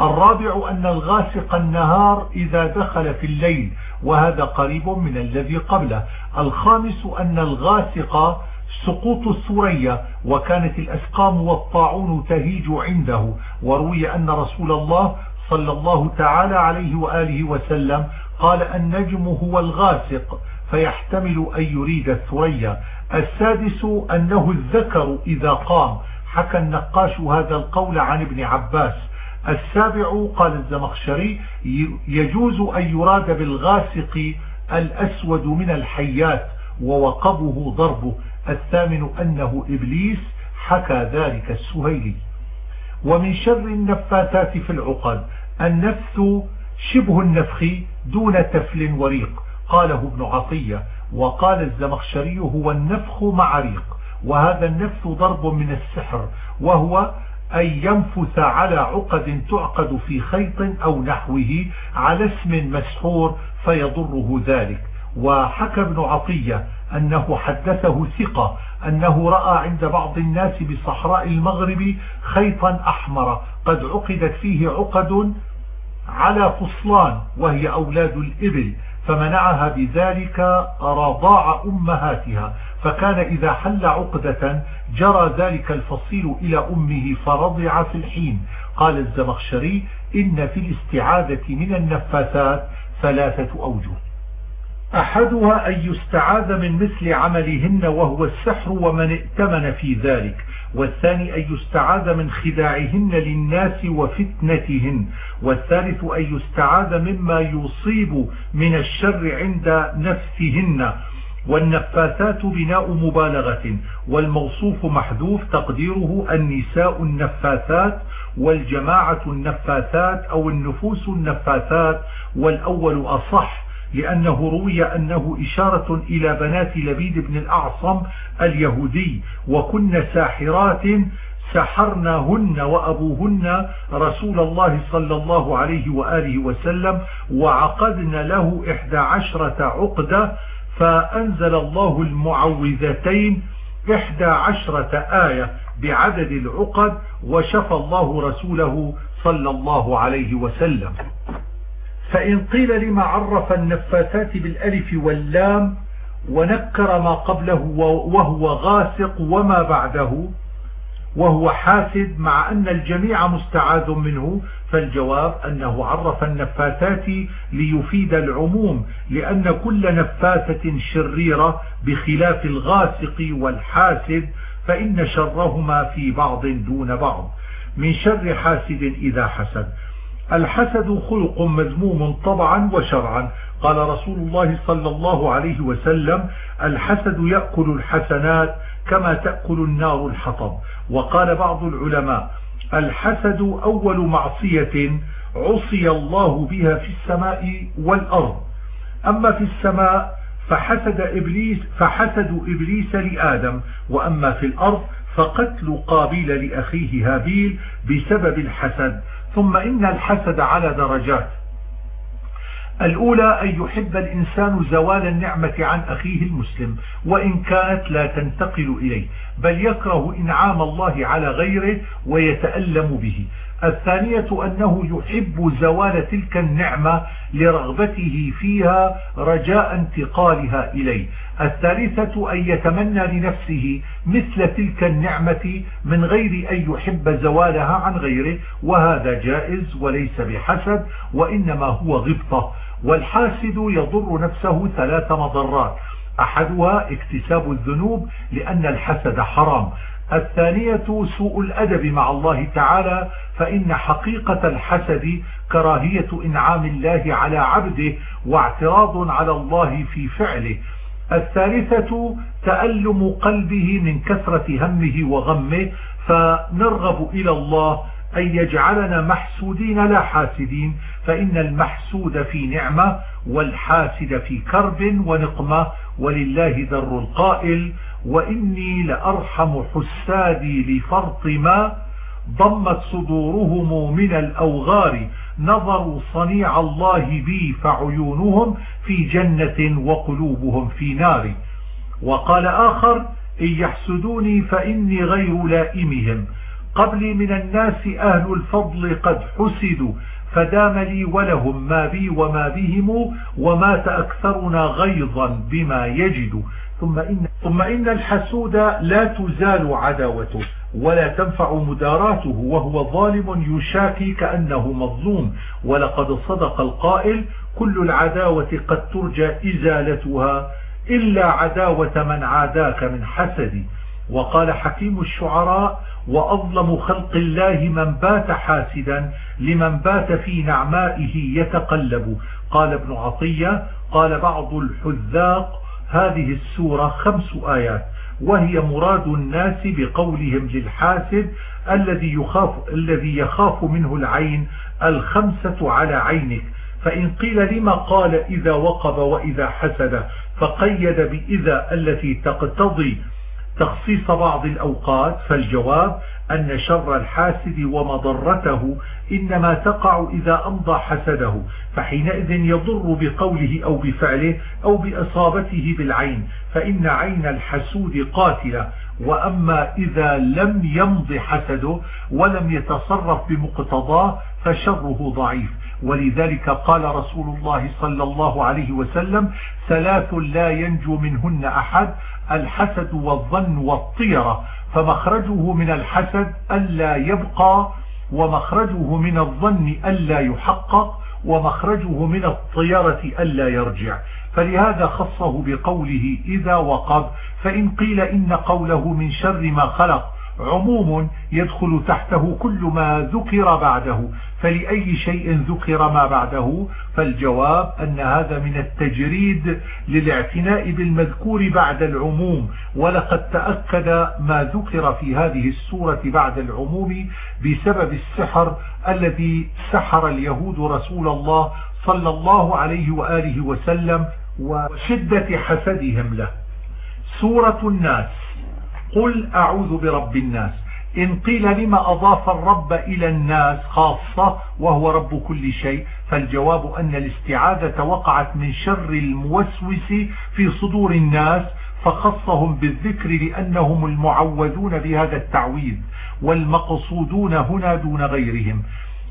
الرابع أن الغاسق النهار إذا دخل في الليل وهذا قريب من الذي قبله. الخامس أن الغاسق سقوط الثريا وكانت الأسقام والطاعون تهيج عنده. وروي أن رسول الله صلى الله تعالى عليه وآله وسلم قال النجم هو الغاسق. فيحتمل أن يريد الثريا السادس أنه الذكر إذا قام. حكى النقاش هذا القول عن ابن عباس. السابع قال الزمخشري يجوز أن يراد بالغاسق الأسود من الحيات ووقبه ضربه. الثامن أنه إبليس. حكى ذلك السهيلي. ومن شر النفاثات في العقد. النفث شبه النفخ دون تفل وريق. قاله ابن عطية وقال الزمخشري هو النفخ مع ريق وهذا النفث ضرب من السحر وهو أن ينفث على عقد تعقد في خيط أو نحوه على اسم مسحور فيضره ذلك. وحكى ابن عطية أنه حدثه ثقة أنه رأى عند بعض الناس بصحراء المغرب خيطا أحمر قد عقدت فيه عقد على فصلان وهي أولاد الإبل. فمنعها بذلك رضاع أمهاتها. فكان إذا حل عقدة جرى ذلك الفصيل إلى أمه فرضع في الحين. قال الزمخشري إن في الاستعاذة من النفاثات ثلاثة أوجه. أحدها أن يستعاذ من مثل عملهن وهو السحر ومن ائتمن في ذلك والثاني أن يستعاذ من خداعهن للناس وفتنتهن. والثالث أن يستعاذ مما يصيب من الشر عند نفسهن. والنفاثات بناء مبالغة. والموصوف محذوف تقديره النساء النفاثات والجماعة النفاثات أو النفوس النفاثات. والأول أصح لأنه روي أنه إشارة إلى بنات لبيد بن الأعصم اليهودي. وكن ساحرات سحرناهن وأبوهن رسول الله صلى الله عليه وآله وسلم وعقدن له إحدى عشرة عقدة فأنزل الله المعوذتين إحدى عشرة آية بعدد العقد وشفى الله رسوله صلى الله عليه وسلم. فإن قيل لما عرف النفاثات بالألف واللام ونكر ما قبله وهو غاسق وما بعده وهو حاسد مع أن الجميع مستعاذ منه فالجواب أنه عرف النفاثات ليفيد العموم لأن كل نفاثة شريرة بخلاف الغاسق والحاسد فإن شرهما في بعض دون بعض. من شر حاسد إذا حسد. الحسد خلق مذموم طبعا وشرعا. قال رسول الله صلى الله عليه وسلم الحسد يأكل الحسنات كما تأكل النار الحطب. وقال بعض العلماء الحسد أول معصية عصي الله بها في السماء والأرض. أما في السماء فحسد إبليس فحسد إبليس لآدم. وأما في الأرض فقتل قابيل لأخيه هابيل بسبب الحسد. ثم إن الحسد على درجات. الأولى أن يحب الإنسان زوال النعمة عن أخيه المسلم وإن كانت لا تنتقل إليه بل يكره إنعام الله على غيره ويتألم به. الثانية أنه يحب زوال تلك النعمة لرغبته فيها رجاء انتقالها إليه. الثالثة أن يتمنى لنفسه مثل تلك النعمة من غير أن يحب زوالها عن غيره وهذا جائز وليس بحسد وإنما هو غبطة. والحاسد يضر نفسه ثلاث مضرات. أحدها اكتساب الذنوب لأن الحسد حرام. الثانية سوء الأدب مع الله تعالى فإن حقيقة الحسد كراهية إنعام الله على عبده واعتراض على الله في فعله. الثالثة تألم قلبه من كثرة همه وغمه فنرغب إلى الله أن يجعلنا محسودين لا حاسدين. فإن المحسود في نعمة والحاسد في كرب ونقمة ولله در القائل وإني لأرحم حسادي لفرط ما ضمت صدورهم من الأوغار نظروا صنيع الله بي فعيونهم في جنة وقلوبهم في نار. وقال آخر إن يحسدوني فإني غير لائمهم. قبلي من الناس أهل الفضل قد حسدوا. فدام لي ولهم ما بي وما بهم ومات أكثرنا غيظا بما يجد. ثم إن, ثم إن الحسود لا تزال عداوته ولا تنفع مداراته وهو ظالم يشاكي كأنه مظلوم. ولقد صدق القائل كل العداوة قد ترجى إزالتها إلا عداوة من عاداك من حسد. وقال حكيم الشعراء وأظلم خلق الله من بات حاسدا لمن بات في نعمائه يتقلب. قال ابن عطية قال بعض الحذاق هذه السورة خمس آيات وهي مراد الناس بقولهم للحاسد الذي يخاف, الذي يخاف منه العين الخمسة على عينك. فإن قيل لما قال إذا وقب وإذا حسد فقيد بإذا التي تقتضي تخصيص بعض الأوقات فالجواب أن شر الحاسد ومضرته إنما تقع إذا أمضى حسده فحينئذ يضر بقوله أو بفعله أو بإصابته بالعين فإن عين الحسود قاتلة وأما إذا لم يمض حسده ولم يتصرف بمقتضاه فشره ضعيف. ولذلك قال رسول الله صلى الله عليه وسلم ثلاث لا ينجو منهن أحد الحسد والظن والطيرة فمخرجه من الحسد ألا يبقى ومخرجه من الظن ألا يحقق ومخرجه من الطيرة ألا يرجع. فلهذا خصه بقوله إذا وقب فإن قيل إن قوله من شر ما خلق عموم يدخل تحته كل ما ذكر بعده فلأي شيء ذكر ما بعده؟ فالجواب أن هذا من التجريد للاعتناء بالمذكور بعد العموم ولقد تأكد ما ذكر في هذه السورة بعد العموم بسبب السحر الذي سحر اليهود رسول الله صلى الله عليه وآله وسلم وشدة حسدهم له. سورة الناس. قل أعوذ برب الناس. إن قيل لما أضاف الرب إلى الناس خاصة وهو رب كل شيء فالجواب أن الاستعاذة وقعت من شر الموسوس في صدور الناس فخصهم بالذكر لأنهم المعوذون بهذا التعويذ والمقصودون هنا دون غيرهم.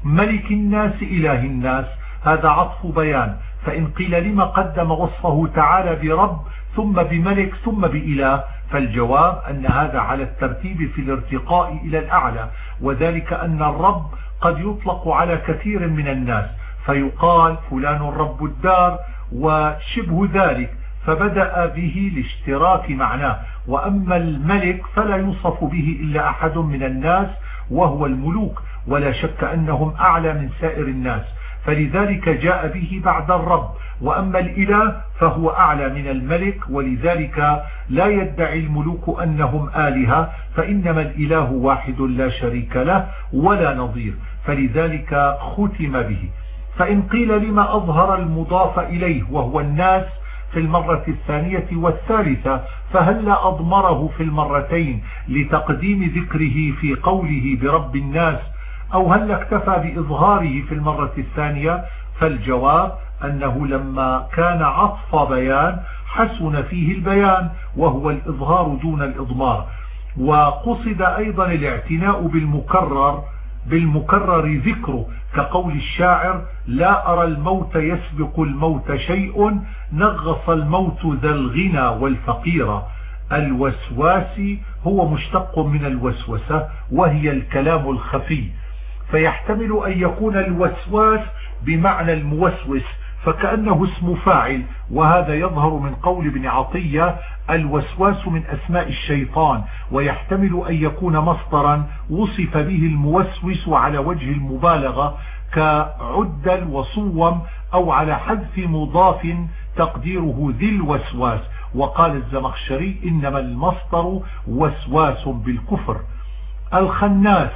ملك الناس إله الناس هذا عطف بيان. فإن قيل لما قدم وصفه تعالى برب ثم بملك ثم بإله فالجواب أن هذا على الترتيب في الارتقاء إلى الأعلى وذلك أن الرب قد يطلق على كثير من الناس فيقال فلان رب الدار وشبه ذلك فبدأ به لاشتراك معناه وأما الملك فلا يوصف به إلا أحد من الناس وهو الملوك ولا شك أنهم أعلى من سائر الناس. فلذلك جاء به بعد الرب. وأما الإله فهو أعلى من الملك ولذلك لا يدعي الملوك أنهم آلهة فإنما الإله واحد لا شريك له ولا نظير. فلذلك ختم به. فإن قيل لما أظهر المضاف إليه وهو الناس في المرة الثانية والثالثة فهل أضمره في المرتين لتقديم ذكره في قوله برب الناس أو هل اكتفى بإظهاره في المرة الثانية؟ فالجواب أنه لما كان عطف بيان حسن فيه البيان وهو الإظهار دون الإضمار. وقصد أيضا الاعتناء بالمكرر بالمكرر ذكره كقول الشاعر لا أرى الموت يسبق الموت شيء نغص الموت ذا الغنى والفقير. الوسواس هو مشتق من الوسوسة وهي الكلام الخفي. فيحتمل أن يكون الوسواس بمعنى الموسوس فكأنه اسم فاعل وهذا يظهر من قول ابن عطية الوسواس من أسماء الشيطان ويحتمل أن يكون مصدرا وصف به الموسوس على وجه المبالغة كعدل وصوم أو على حذف مضاف تقديره ذي الوسواس. وقال الزمخشري إنما المصدر وسواس بالكفر. الخناس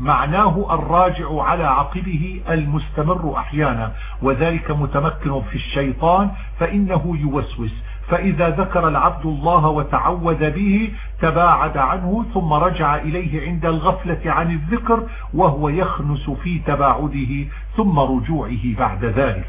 معناه الراجع على عقبه المستمر أحيانا وذلك متمكن في الشيطان فإنه يوسوس. فإذا ذكر العبد الله وتعوذ به تباعد عنه ثم رجع إليه عند الغفلة عن الذكر وهو يخنس في تباعده ثم رجوعه بعد ذلك.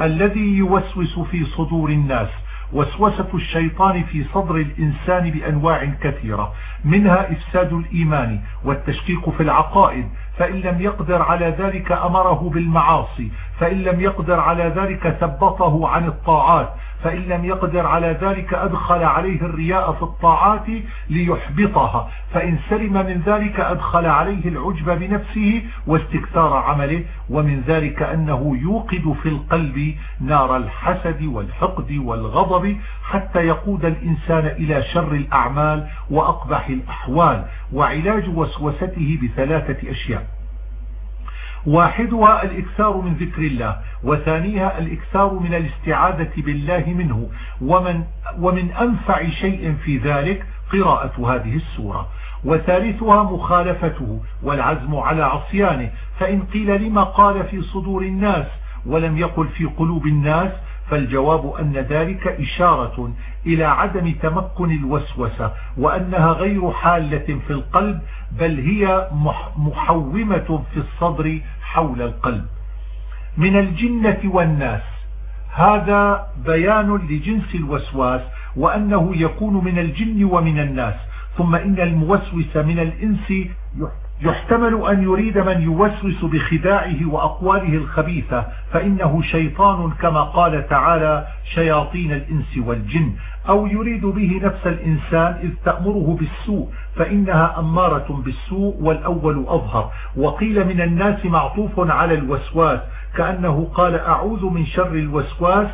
الذي يوسوس في صدور الناس وسوسة الشيطان في صدر الإنسان بأنواع كثيرة منها إفساد الإيمان والتشكيك في العقائد فإن لم يقدر على ذلك أمره بالمعاصي فإن لم يقدر على ذلك ثبطه عن الطاعات فإن لم يقدر على ذلك أدخل عليه الرياء في الطاعات ليحبطها. فإن سلم من ذلك أدخل عليه العجب بنفسه واستكثار عمله ومن ذلك أنه يوقد في القلب نار الحسد والحقد والغضب حتى يقود الإنسان إلى شر الأعمال وأقبح الأحوال وعلاج وسوسته بثلاثة أشياء. واحدها الإكثار من ذكر الله وثانيها الإكثار من الاستعاذة بالله منه ومن, ومن أنفع شيء في ذلك قراءة هذه السورة. وثالثها مخالفته والعزم على عصيانه فإن قيل لما قال في صدور الناس ولم يقل في قلوب الناس فالجواب أن ذلك إشارة إلى عدم تمكن الوسوسة وأنها غير حالة في القلب بل هي محومة في الصدر حول القلب. من الجنة والناس. هذا بيان لجنس الوسواس وأنه يكون من الجن ومن الناس. ثم إن الموسوس من الإنس يحتمل أن يريد من يوسوس بخداعه وأقواله الخبيثة فإنه شيطان كما قال تعالى شياطين الإنس والجن أو يريد به نفس الإنسان إذ تأمره بالسوء فإنها أمارة بالسوء والأول أظهر. وقيل من الناس معطوف على الوسواس كأنه قال أعوذ من شر الوسواس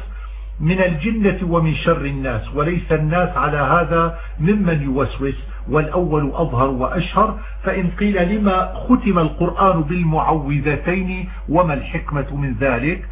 من الجنة ومن شر الناس وليس الناس على هذا ممن يوسوس. والأول أظهر وأشهر فإن قيل لما ختم القرآن بالمعوذتين وما الحكمة من ذلك؟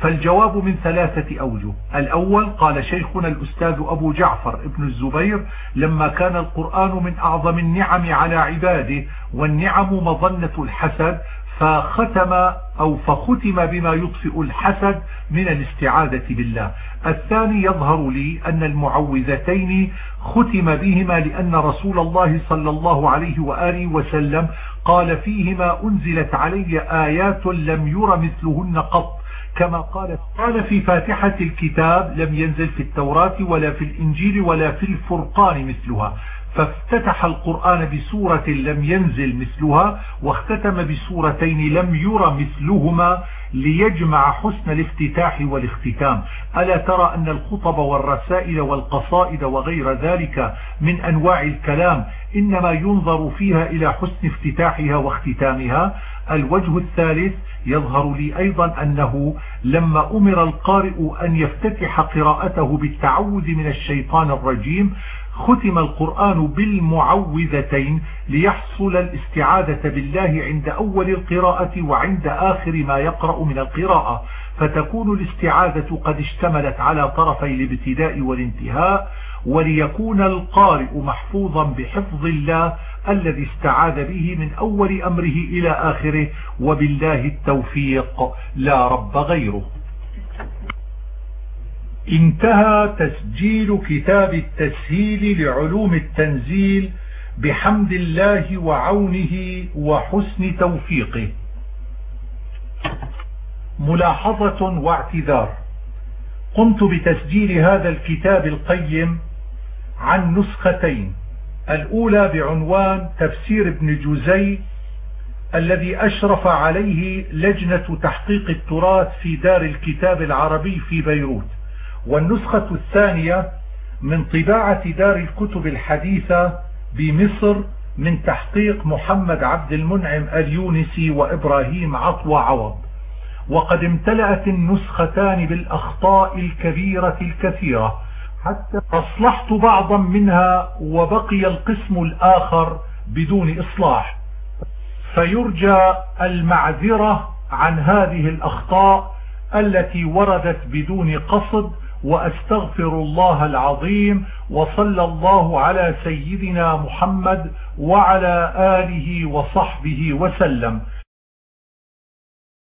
فالجواب من ثلاثة أوجه. الأول قال شيخنا الأستاذ أبو جعفر ابن الزبير لما كان القرآن من أعظم النعم على عباده والنعم مظنة الحسد فختم أو فختم بما يطفئ الحسد من الاستعاذة بالله. الثاني يظهر لي أن المعوذتين ختم بهما لأن رسول الله صلى الله عليه وآله وسلم قال فيهما أنزلت علي آيات لم ير مثلهن قط. كما قال قال في فاتحة الكتاب لم ينزل في التوراة ولا في الإنجيل ولا في الفرقان مثلها. فافتتح القرآن بسورة لم ينزل مثلها واختتم بسورتين لم ير مثلهما ليجمع حسن الافتتاح والاختتام. ألا ترى أن الخطب والرسائل والقصائد وغير ذلك من أنواع الكلام؟ إنما ينظر فيها إلى حسن افتتاحها واختتامها. الوجه الثالث يظهر لي أيضا أنه لما أمر القارئ أن يفتتح قراءته بالتعوذ من الشيطان الرجيم ختم القرآن بالمعوذتين ليحصل الاستعادة بالله عند أول القراءة وعند آخر ما يقرأ من القراءة. فتكون الاستعادة قد اشتملت على طرفي الابتداء والانتهاء وليكون القارئ محفوظا بحفظ الله الذي استعاذ به من أول أمره إلى آخره وبالله التوفيق لا رب غيره. انتهى تسجيل كتاب التسهيل لعلوم التنزيل بحمد الله وعونه وحسن توفيقه. ملاحظة واعتذار. قمت بتسجيل هذا الكتاب القيم عن نسختين. الأولى بعنوان تفسير ابن جزي الذي أشرف عليه لجنة تحقيق التراث في دار الكتاب العربي في بيروت. والنسخة الثانية من طباعة دار الكتب الحديثة بمصر من تحقيق محمد عبد المنعم اليونسي وإبراهيم عطوة عوض. وقد امتلأت النسختان بالأخطاء الكبيرة الكثيرة حتى أصلحت بعضا منها وبقي القسم الآخر بدون إصلاح. فيرجى المعذرة عن هذه الأخطاء التي وردت بدون قصد وأستغفر الله العظيم وصلى الله على سيدنا محمد وعلى آله وصحبه وسلم.